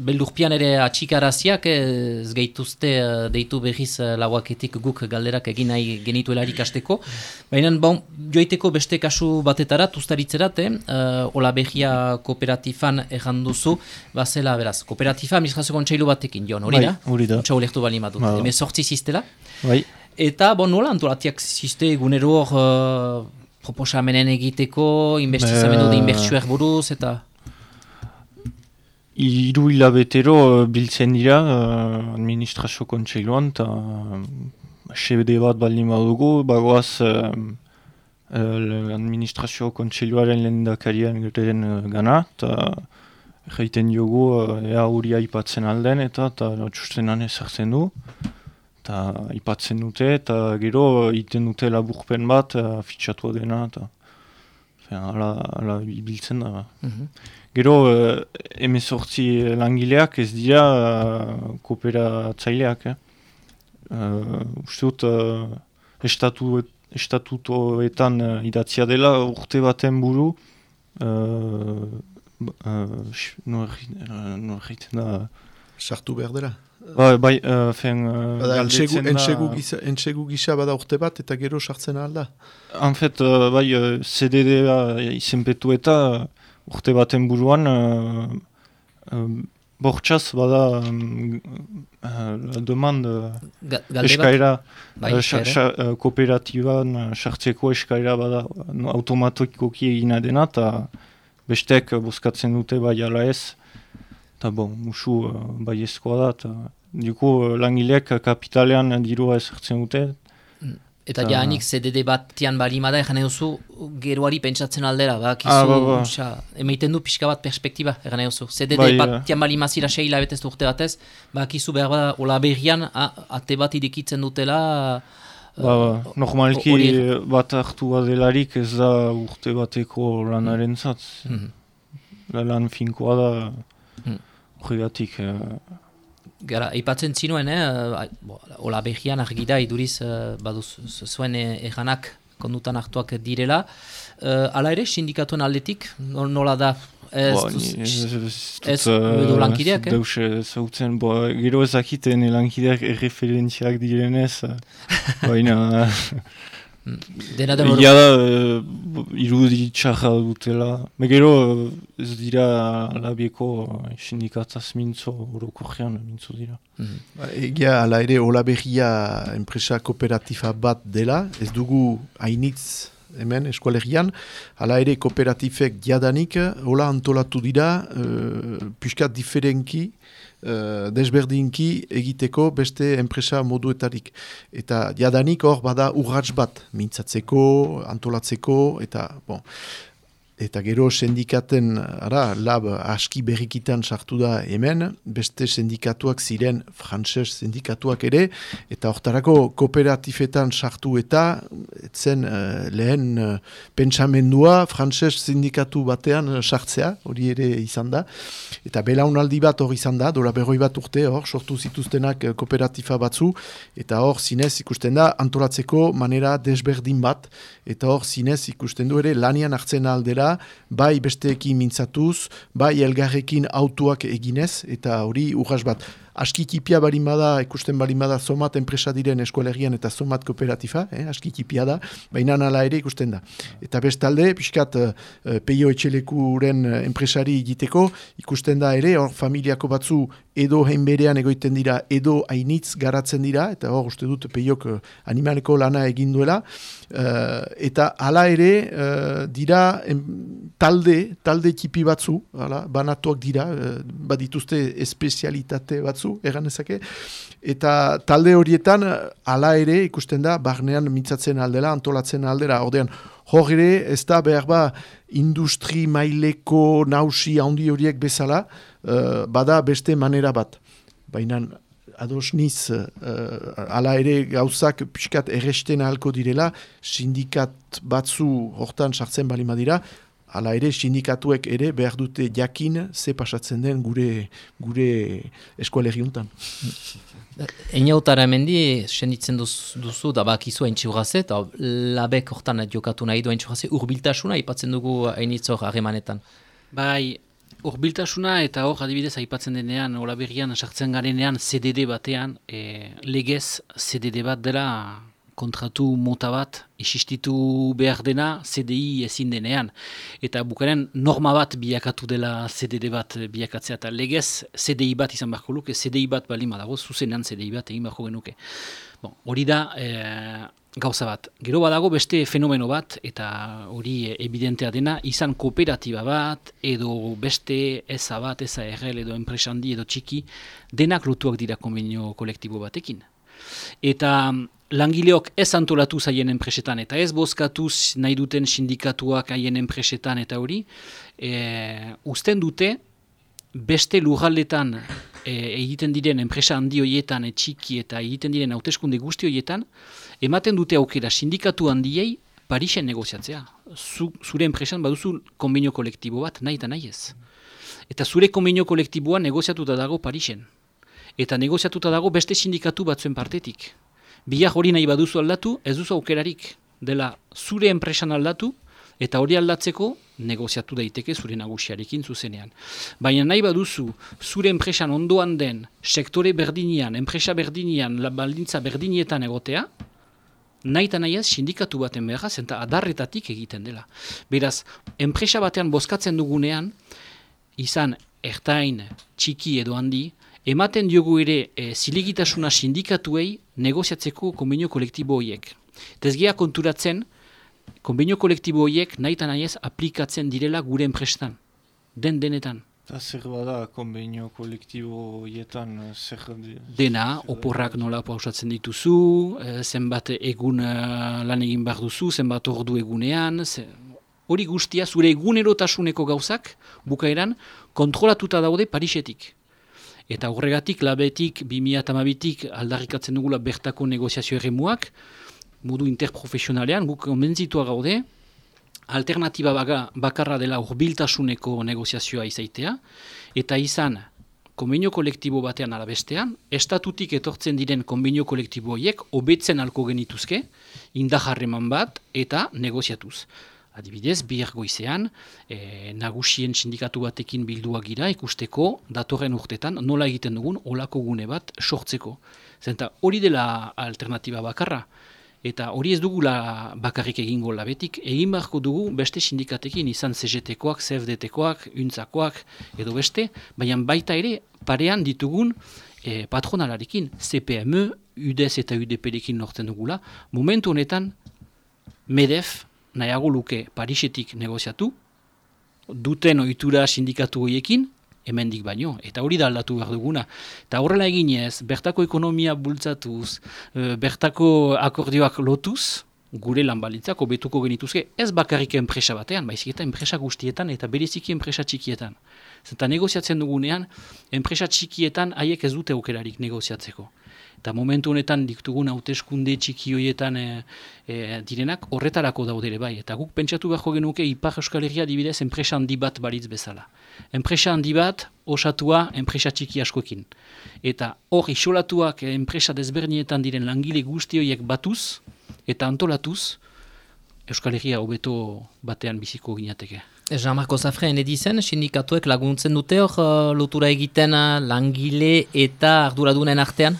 beldurpian ere atxikaraziak ez gehituzte eh, deitu behiz eh, lauaketik guk galderak egin nahi genituelarik asteko. Baina bon, joiteko beste kasu batetara, tuztaritzerat, eh? uh, Ola behia kooperatifan erranduzu, bazela beraz, kooperatifa administrazio kontseilu batekin, joan, hori da? Bai, hori da. Txau lehtu bali matu. Ba. Hemen sortzi ziztela? Bai. Eta, bon, nola antolatiak zizte egunero hor uh, proposamenen egiteko, investizamendu de inbertsuer buruz, eta... Iru hilabetero uh, biltzen dira uh, administrazio kontseiluan eta uh, bat baldin badugu, bagoaz uh, uh, administrazio kontseiluaren lehen dakarian garen uh, gana eta jaiten diogu uh, ea huri aipatzen alden eta eta txustenan ezartzen du eta aipatzen dute eta gero iten dute laburpen bat uh, fitxatu dena eta ala, ala biltzen da. Mm Gero, uh, emezortzi langileak ez dira uh, kooperatzaileak. Eh? Uh, uste dut, uh, estatu, estatutoetan uh, idatzia dela urte baten buru, uh, uh, no egiten da, sartu behar dela. Bai, bai, uh, fen, uh, da- entsegu, gisa, entsegu gisa bada urte bat eta gero sartzen alda. En fait, uh, bai, uh, CDD-a izenpetu eta uh, urte baten buruan uh, um, bortxaz bada um, uh, la demande Ga, galde bat? eskaira Bai, uh, uh, kooperatiban uh, sartzeko eskaira bada no, automatikoki egina dena eta bestek uh, bozkatzen dute bai ala ez eta bon, musu uh, bai ezkoa da eta duko uh, langileak uh, kapitalean dirua ezartzen dute Eta Ta- jaanik CDD batian balimada egan duzu geroari pentsatzen aldera, ba, kizu, Ah, ba, ba. usa, emaiten du pixka bat perspektiba egan duzu. CDD Bai, eh. batian balimazira sei hilabetez urte batez, ba, kizu behar bada, ola berrian, a, ate bat idikitzen dutela, Ba, ba, normalki eh, bat hartu delarik ez da urte bateko lanaren zat. Mhm. La lan finkoa da Mhm. horregatik. eh, Gara, ipatzen zinuen, eh, bo, ola behian argi da, iduriz, eh, baduz, zuen eh, eganak kondutan hartuak direla. Eh, hala ere, sindikatuen aldetik, nol- nola da, ez, duz- edo lankideak, eh? Deus zautzen, bo, gero ezakiten lankideak erreferentziak direnez, (laughs) baina dena den egia da eh, irudi txarra dutela. Me gero eh, ez dira labieko eh, sindikataz mintzo orokorrean mintzo dira. Mhm. Ba, Egia, ala ere, Ola Berria enpresa kooperatifa bat dela, ez dugu hainitz hemen eskualegian, hala ere kooperatifek jadanik, hola antolatu dira, uh, piskat diferenki, uh, desberdinki egiteko beste enpresa moduetarik. Eta jadanik hor bada urrats bat, mintzatzeko, antolatzeko, eta bon, Eta gero sendikaten, ara, lab aski berrikitan sartu da hemen, beste sendikatuak ziren frantses sendikatuak ere, eta hortarako kooperatifetan sartu eta, etzen eh, lehen uh, pentsamendua frantses sindikatu batean eh, sartzea, hori ere izan da. Eta belaunaldi bat hor izan da, dola berroi bat urte hor, sortu zituztenak kooperatifa batzu, eta hor zinez ikusten da antolatzeko manera desberdin bat, eta hor zinez ikusten du ere lanian hartzen aldera, bai besteekin mintzatuz, bai elgarrekin autuak eginez, eta hori urras bat. Aski tipia barin bada, ikusten barin bada, somat enpresa diren eskualerian eta somat kooperatifa, eh, aski tipia da, baina nala ere ikusten da. Eta bestalde, pixkat, uh, peio etxelekuren eh, enpresari egiteko, ikusten da ere, hor familiako batzu edo berean egoiten dira, edo hainitz garatzen dira, eta hor uste dut peiok eh, animaleko lana egin duela, Eh, eta hala ere eh, dira em, talde, talde tipi batzu, hala, banatuak dira, eh, badituzte espezialitate batzu, egan ezake, eta talde horietan hala ere ikusten da, barnean mintzatzen aldela, antolatzen aldera, ordean, hor ere ez da behar ba industri maileko nausi handi horiek bezala, eh, bada beste manera bat. Baina ados niz, uh, ala ere gauzak pixkat erresten ahalko direla, sindikat batzu hortan sartzen balima dira, ala ere sindikatuek ere behar dute jakin ze pasatzen den gure gure eskualegi untan. Einautara hemendi, senditzen duz, duzu, da bakizu hain txiurraze, eta labek hortan jokatu nahi du hain txiurraze, urbiltasuna ipatzen dugu hainitzor harremanetan. Bai, urbiltasuna eta hor adibidez aipatzen denean, hola berrian sartzen garenean CDD batean, e, legez CDD bat dela kontratu mota bat, isistitu behar dena CDI ezin denean. Eta bukaren norma bat bilakatu dela CDD bat bilakatzea, eta legez CDI bat izan beharko luke, CDI bat bali dago, zuzenean CDI bat egin beharko genuke. Bon, hori da e, gauza bat. Gero badago beste fenomeno bat, eta hori evidentea dena, izan kooperatiba bat, edo beste eza bat, eza errel, edo enpresandi, edo txiki, denak lotuak dira konbenio kolektibo batekin. Eta langileok ez antolatu zaien enpresetan, eta ez bozkatuz nahi duten sindikatuak haien enpresetan eta hori, e, usten dute beste lurraldetan e, egiten diren enpresa handi horietan, e, txiki eta egiten diren hauteskunde guzti horietan, ematen dute aukera sindikatu handiei Parisen negoziatzea. Zu, zure enpresan baduzu konbenio kolektibo bat, nahi eta nahi ez. Eta zure konbenio kolektiboa negoziatuta dago Parisen. Eta negoziatuta dago beste sindikatu batzuen partetik. Biak hori nahi baduzu aldatu, ez duzu aukerarik. Dela zure enpresan aldatu, eta hori aldatzeko negoziatu daiteke zure nagusiarekin zuzenean. Baina nahi baduzu, zure enpresan ondoan den, sektore berdinian, enpresa berdinian, baldintza berdinietan egotea, nahi eta nahi ez sindikatu baten behar, zenta adarretatik egiten dela. Beraz, enpresa batean bozkatzen dugunean, izan ertain, txiki edo handi, ematen diogu ere e, ziligitasuna sindikatuei negoziatzeko konbenio kolektibo horiek. Tezgia konturatzen, konbenio kolektibo horiek nahi eta nahi ez aplikatzen direla gure enprestan. Den denetan. Eta zer bada konbenio kolektibo horietan zer... Dena, oporrak nola pausatzen dituzu, e, zenbat egun lan egin behar duzu, zenbat ordu egunean, hori guztia zure egunerotasuneko gauzak bukaeran kontrolatuta daude Parisetik. Eta horregatik, labetik, 2008tik aldarrikatzen dugula bertako negoziazio erremuak, modu interprofesionalean, guk konbentzitua gaude, alternatiba baga, bakarra dela urbiltasuneko negoziazioa izaitea, eta izan, konbenio kolektibo batean alabestean, estatutik etortzen diren konbenio kolektibo horiek hobetzen alko genituzke, indaharreman bat eta negoziatuz. Adibidez, bihar goizean, e, nagusien sindikatu batekin bilduak gira ikusteko datorren urtetan nola egiten dugun olako gune bat sortzeko. Zenta hori dela alternatiba bakarra. Eta hori ez dugula bakarrik egingo labetik, egin beharko dugu beste sindikatekin izan CGT-koak, CFDT-koak, UNTZAkoak edo beste, baina baita ere parean ditugun e, patronalarekin, CPME, UDES eta UDP-rekin nortzen dugula, momentu honetan MEDEF, nahiago luke Parisetik negoziatu, duten ohitura sindikatu horiekin, hemendik baino, eta hori da aldatu behar duguna. Eta horrela eginez, bertako ekonomia bultzatuz, e, bertako akordioak lotuz, gure lan balitzako betuko genituzke, ez bakarrik enpresa batean, baizik eta enpresa guztietan eta bereziki enpresa txikietan. Zenta negoziatzen dugunean, enpresa txikietan haiek ez dute aukerarik negoziatzeko. Eta momentu honetan diktugun hauteskunde txiki horietan e, direnak horretarako daudere bai. Eta guk pentsatu beharko genuke Ipar Euskal Herria dibidez enpresa handi bat balitz bezala. Enpresa handi bat osatua enpresa txiki askoekin. Eta hor isolatuak enpresa desbernietan diren langile guzti horiek batuz eta antolatuz Euskal Herria hobeto batean biziko ginateke. Jean-Marco Zafre, zen, sindikatuek laguntzen dute hor lotura egiten langile eta arduradunen artean?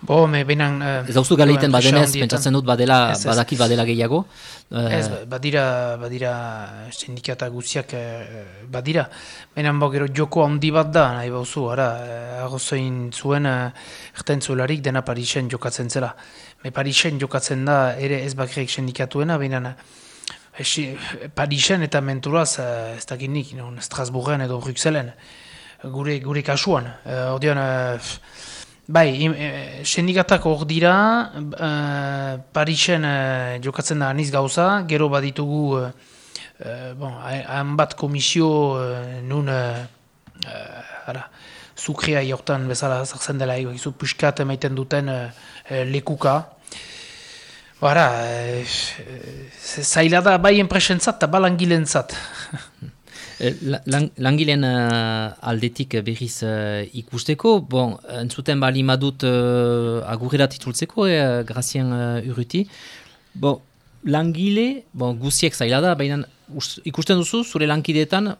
Bo, me benan... Uh, ez dauzu galeiten badenez, pentsatzen dut badela, ez, badaki badela gehiago? Ez, eh, badira, badira sindikata guziak uh, badira. Benan bo, gero joko handi bat da, nahi bauzu, ara, agozoin zuen, erten zuelarik dena Parisen jokatzen zela. Me Parisen jokatzen da, ere ez bakreik sindikatuena, benan... Parisen eta menturaz, ez dakit nik, no, Strasbourgen edo Bruxellen, gure, gure kasuan. Uh, Ordean, uh, Bai, e, sendikatak hor dira, e, Parisen e, jokatzen da aniz gauza, gero baditugu e, e bon, han bat komisio e, nun e, e, ara, zukria jortan bezala zartzen dela, izu puskat emaiten duten e, lekuka. Bara, e, zaila da bai enpresentzat eta balangilentzat. (laughs) Eh, lang, langileen uh, aldetik berriz uh, ikusteko, bon, entzuten bali madut uh, agurrera titultzeko, eh, grazien uh, urruti. Bon, langile, bon, guziek zaila da, baina ikusten duzu, zure lankideetan,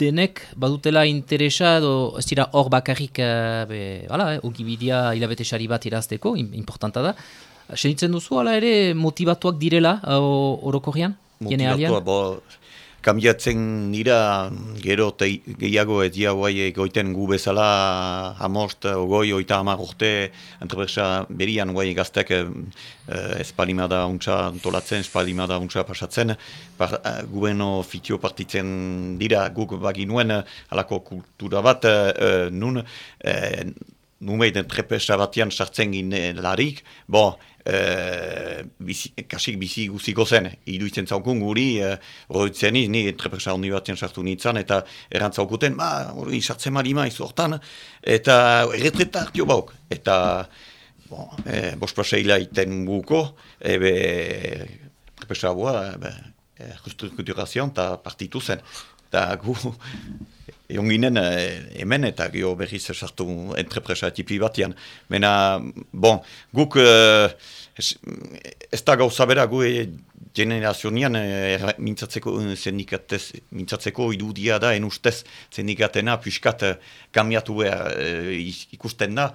denek badutela interesa, edo ez dira hor bakarrik, uh, be, hala, eh, hilabete sari bat irazteko, importanta da. Senitzen duzu, hala ere, motivatuak direla, uh, orokorrian? Motivatuak, kambiatzen dira gero te, gehiago ez diagoai goiten gu bezala amost, ogoi, oita hamar urte entrepresa berian guai gaztek eh, ez palimada untsa tolatzen, ez palimada untsa pasatzen. Par, eh, gubeno fitio partitzen dira guk baginuen alako kultura bat eh, nun eh, numeit entrepresa batian sartzen gine larik, bon, Uh, bizi, kasik bizi guziko zen, iduitzen zaukun guri, roitzen iz, ni entrepresa handi batzen sartu nintzen, eta errantzaukuten, ba, hori sartzen mali maiz hortan, eta erretreta hartio bauk. Eta, bon, e, bospaseila iten guko, ebe, entrepresa boa, ebe, restrukturazioan eta partitu zen. Eta gu, egon ginen hemen eta gio berriz sartu entrepresa tipi batian. Mena, bon, guk ez, ez da gauza bera gu generazionian e, mintzatzeko sindikatez, mintzatzeko irudia da, en ustez sindikatena piskat kamiatu behar ikusten da,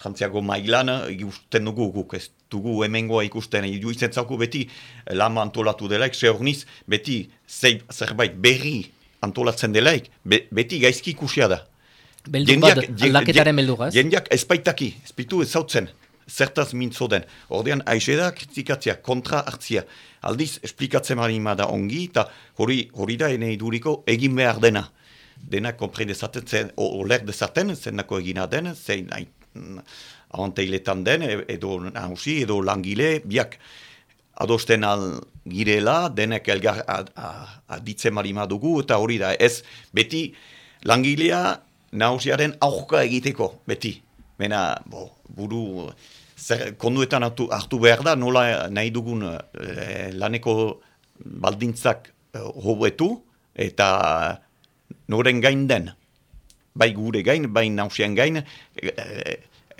frantziago mailan ikusten dugu guk, ez dugu hemengoa ikusten, iduitzen zauku beti lama antolatu delaik, zehorniz beti zerbait berri antolatzen delaik, beti gaizki ikusia da. Beldu bat, aldaketaren beldu gaz? Ezpaitaki, ezpitu ezautzen, zertaz mintzo den. Ordean, aixeda kritikatzea, kontra hartzia. Aldiz, esplikatzen marima da ongi, eta hori, hori da ene iduriko egin behar dena. Dena kompre dezaten, zen, oler dezaten, zen nako egina den, zein avanteiletan den, e, edo nahusi, edo langile, biak adosten al girela, denek elgar aditzen marima dugu, eta hori da, ez beti langilea nausiaren aurka egiteko, beti. Mena, bo, buru, zer, konduetan hartu, hartu behar da, nola nahi dugun e, laneko baldintzak e, hobetu, eta noren gain den. Bai gure gain, bai nausian gain, e, e,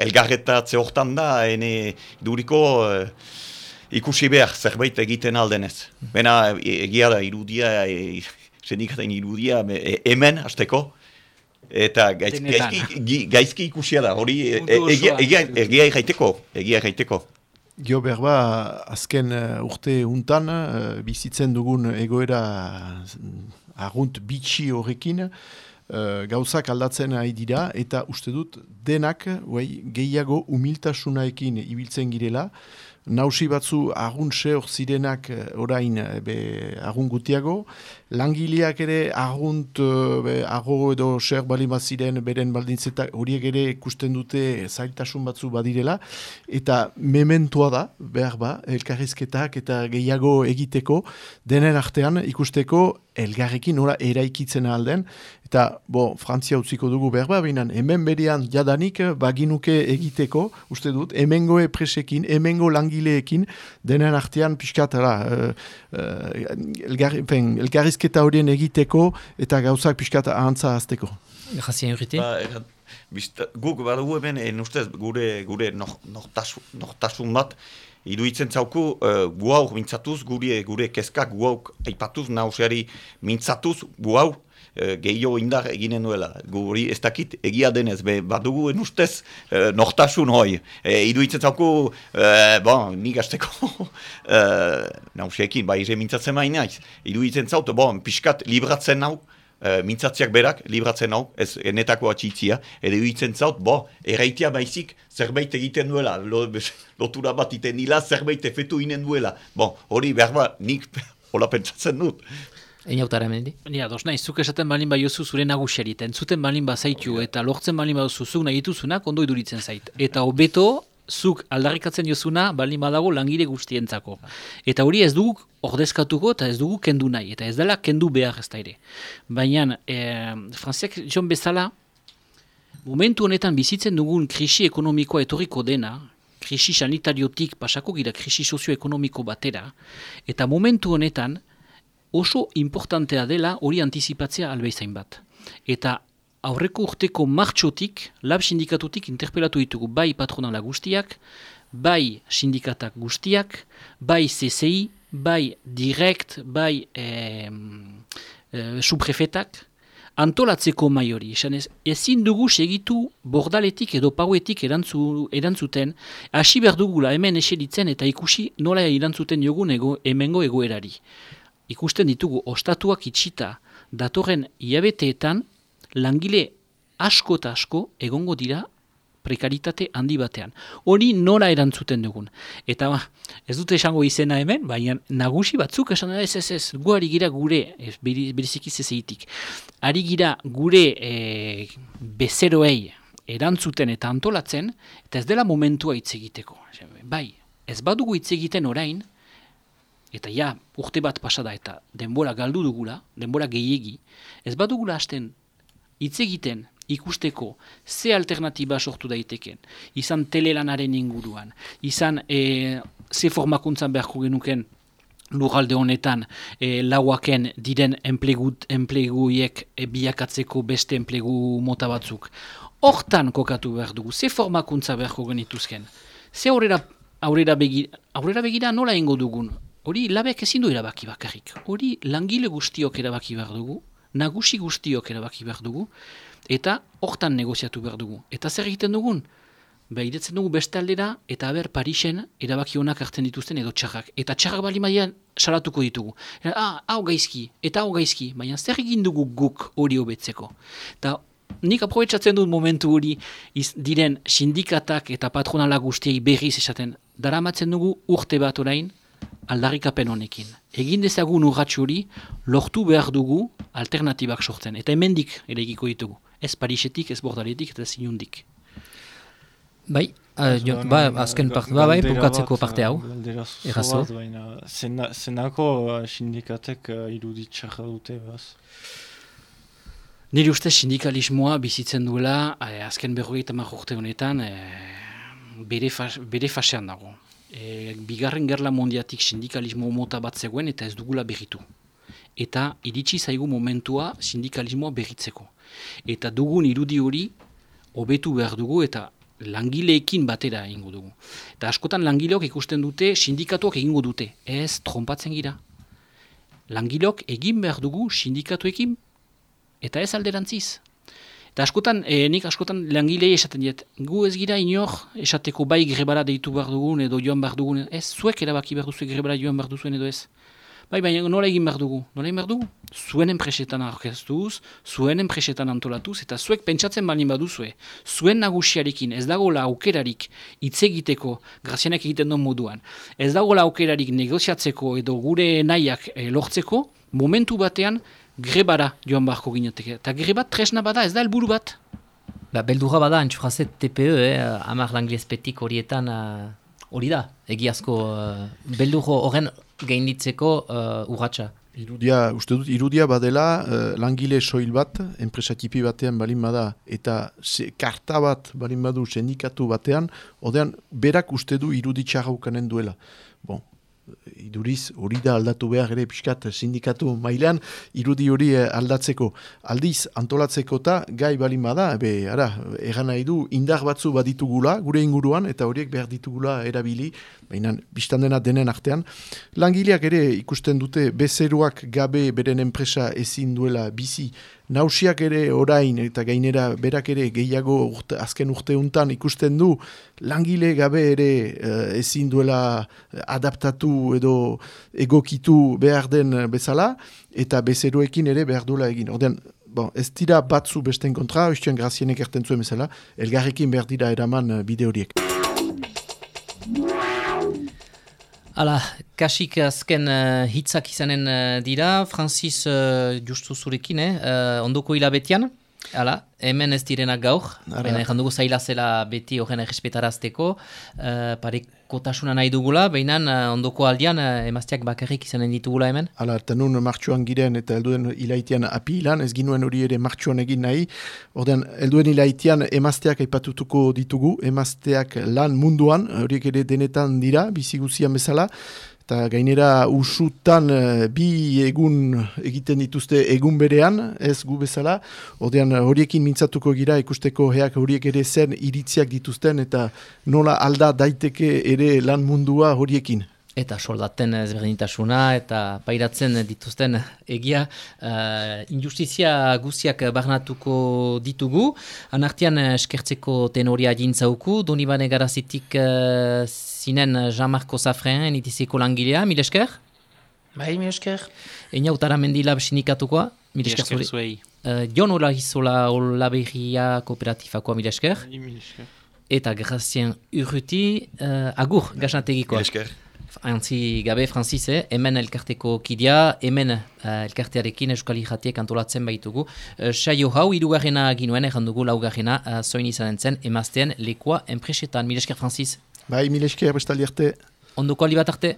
elgarretatze hortan da, ene duriko e, ikusi behar, zerbait egiten aldenez. Bena, egia da, irudia, e, irudia, e, hemen, azteko, Eta gaizki, gaizki ikusia da, hori e, egia, egia, egia egaiteko, egia egaiteko. Gio berba, azken uh, urte untan, uh, bizitzen dugun egoera argunt bitxi horrekin, uh, gauzak aldatzen ari dira, eta uste dut denak wey, gehiago humiltasunaekin ibiltzen girela, nausi batzu agun hor zirenak eh, orain eh, be, agun gutiago, langileak ere agunt be, ago edo ser bali ziren beren baldintzetak horiek ere ikusten dute zailtasun batzu badirela, eta mementua da, behar ba, elkarrizketak eta gehiago egiteko, denen artean ikusteko elgarrekin ora eraikitzen alden, eta bo, Frantzia utziko dugu behar ba, hemen berian jadanik baginuke egiteko, uste dut, hemengoe presekin, hemengo langileekin, denen artean pixkatara uh, uh, elgarrizketa horien egiteko eta gauzak pixkata ahantza azteko. Jazien urriti? Ba, guk badugu hemen, en ustez, gure, gure nortasun bat, iduitzen zauku, uh, gu hau mintzatuz, gure, gure keskak gu hau aipatuz, nauseari mintzatuz, gu hau e, gehiago indar eginen duela. Guri ez dakit egia denez, be, badugu enustez e, nortasun hoi. E, iduitzen zauku, e, bon, nik azteko, (laughs) e, nauseekin, bai, ere mintzatzen main naiz. Iduitzen zaut, bon, pixkat libratzen nau, e, mintzatziak berak, libratzen nau, ez enetako atxitzia, edo iduitzen zaut, bo, erraitia baizik, zerbait egiten duela, lo, (laughs) lotura bat iten dila, zerbait efetu inen duela. Bon, hori behar ba, nik (laughs) hola pentsatzen dut. Egin autara hemen Ni ados, nahi, zuk esaten balin bai jozu zure nagusiari, entzuten balin ba zaitu, eta lortzen balin ba zuk nahi dituzunak, ondo iduritzen zait. Eta hobeto, zuk aldarrikatzen jozuna balin badago langile guztientzako. Eta hori ez dugu ordezkatuko eta ez dugu kendu nahi, eta ez dela kendu behar ez da ere. Baina, e, frantziak joan bezala, momentu honetan bizitzen dugun krisi ekonomikoa etorriko dena, krisi sanitariotik pasako gira krisi sozioekonomiko batera, eta momentu honetan, oso importantea dela hori antizipatzea albeizain bat. Eta aurreko urteko martxotik, lab sindikatutik interpelatu ditugu bai patronala guztiak, bai sindikatak guztiak, bai CCI, bai direkt, bai e, e, suprefetak, antolatzeko mai hori. Ez, ezin dugu segitu bordaletik edo pauetik erantzu, erantzuten, hasi behar dugula hemen eseritzen eta ikusi nola erantzuten jogun ego, emengo egoerari ikusten ditugu ostatuak itxita datorren iabeteetan langile asko eta asko egongo dira prekaritate handi batean. Hori nola erantzuten dugun. Eta ba, ez dute esango izena hemen, baina nagusi batzuk esan da ez ez ez, gu ari gira gure, beriziki zezeitik, ari gira gure e, bezeroei erantzuten eta antolatzen, eta ez dela momentua hitz egiteko. Bai, ez badugu hitz egiten orain, eta ja, urte bat pasada eta denbora galdu dugula, denbora gehiegi, ez badugula hasten hitz egiten ikusteko ze alternatiba sortu daiteken, izan telelanaren inguruan, izan e, ze formakuntzan beharko genuken lurralde honetan e, lauaken diren enplegut, enpleguiek e, biakatzeko beste enplegu mota batzuk. Hortan kokatu behar dugu, ze formakuntza beharko genituzken, ze aurrera, aurrera, begira, aurrera begira nola ingo dugun Hori labek ezin du erabaki bakarrik. Hori langile guztiok erabaki behar dugu, nagusi guztiok erabaki behar dugu, eta hortan negoziatu behar dugu. Eta zer egiten dugun? Ba, idetzen dugu beste aldera, eta haber Parisen erabaki honak hartzen dituzten edo txarrak. Eta txarrak bali maian salatuko ditugu. Eta, ah, hau gaizki, eta hau gaizki, baina zer egin dugu guk hori hobetzeko. Eta nik aprobetsatzen dut momentu hori iz, diren sindikatak eta patronala guztiei berriz esaten. Daramatzen dugu urte bat orain aldarrikapen honekin. Egin dezagun urratxu hori, lortu behar dugu alternatibak sortzen. Eta hemendik ere egiko ditugu. Ez Parisetik, ez bordaletik, eta zinundik. Bai, uh, jo, ba, azken part, ba, bai, bukatzeko parte hau. Errazo. Zenako uh, sindikatek uh, iruditxarra dute, baz? Nire uste sindikalismoa bizitzen duela, eh, azken berrogeita urte honetan, eh, bere, fas, bere fasean dago. Eh, bigarren gerla mondiatik sindikalismo mota bat zegoen eta ez dugula berritu. Eta iritsi zaigu momentua sindikalismoa berritzeko. Eta dugun irudi hori hobetu behar dugu eta langileekin batera egingo dugu. Eta askotan langileok ikusten dute sindikatuak egingo dute. Ez trompatzen gira. Langileok egin behar dugu sindikatuekin eta ez alderantziz. Eta askotan, e, nik askotan langilei esaten diet, gu ez gira inor esateko bai grebara deitu behar dugun edo joan behar dugun, ez zuek erabaki behar duzu grebara joan behar duzuen edo ez. Bai, baina nola egin behar dugu? Nola egin behar dugu? Zuen enpresetan orkestuz, zuen enpresetan antolatuz, eta zuek pentsatzen balin baduzue. Zuen nagusiarekin ez dagoela aukerarik hitz egiteko, grazianak egiten duen moduan. Ez dagoela aukerarik negoziatzeko edo gure nahiak e, lortzeko, momentu batean grebara joan beharko ginoteke. Eta grebat tresna bada ez da helburu bat. Ba, beldurra bada, antxurazet TPE, eh, amar langlespetik horietan hori da, egiazko uh, beldurro horren gainditzeko uh, urratxa. Irudia, uste dut, irudia badela uh, langile soil bat, enpresatipi batean balin bada, eta se, karta bat balin badu sendikatu batean, odean, berak uste du iruditxarra ukanen duela. Bon, iduriz hori da aldatu behar ere pixkat sindikatu mailean irudi hori eh, aldatzeko. Aldiz antolatzeko eta gai balin bada be, ara, egan nahi du indar batzu baditugula gure inguruan eta horiek behar ditugula erabili baina biztan dena denen artean. Langileak ere ikusten dute bezeruak gabe beren enpresa ezin duela bizi Nausiak ere orain eta gainera berak ere gehiago urte, azken urte untan ikusten du langile gabe ere uh, ezin duela adaptatu edo egokitu behar den bezala eta bezeroekin ere behar duela egin. Ordean, bon, ez dira batzu besten kontra, oiztian grazienek erten zuen bezala, elgarrekin behar dira eraman uh, bide horiek. Hala, kasik azken uh, hitzak izanen uh, dira, Francis uh, justu zurekin, eh? uh, ondoko hilabetian, Hala, hemen ez direnak gaur, ezan dugu zaila zela beti horren errespetarazteko, uh, parekotasuna nahi dugula, baina uh, ondoko aldian uh, emazteak bakarrik izanen ditugula hemen? Hala, eta nun martxuan giren eta elduen ilaitean api ilan, ez ginuen hori ere martxuan egin nahi, ordean elduen ilaitean emazteak aipatutuko ditugu, emazteak lan munduan, horiek ere denetan dira, biziguzian bezala, Eta gainera usutan eh, bi egun egiten dituzte egun berean, ez gu bezala. Odean horiekin mintzatuko gira ikusteko heak horiek ere zen iritziak dituzten eta nola alda daiteke ere lan mundua horiekin. Eta soldaten ezberdintasuna eta pairatzen dituzten egia uh, injustizia guztiak barnatuko ditugu. Anartian eskertzeko tenoria jintzauku, Donibane garazitik uh, zinen Jean-Marco Zafren, nitiziko langilea, mil esker? Bai, mil esker. Eina utara mendilab sinikatukoa, mil esker zuri. zuei. Uh, Jon Ola Hizola Olaberria kooperatifakoa, mil esker. Bai, mil esker. Eta Grazien Urruti, uh, agur, gaxanategikoa. Mil esker. Antzi gabe Francis, eh? hemen elkarteko kidea, hemen uh, elkartearekin euskal jatiek antolatzen baitugu. Uh, saio hau, irugarrena ginuen, errandugu laugarrena, uh, zoin izan zen, emaztean lekoa enpresetan. Milesker Francis? Bai, milesker, bestaldi arte. Ondoko alibat arte?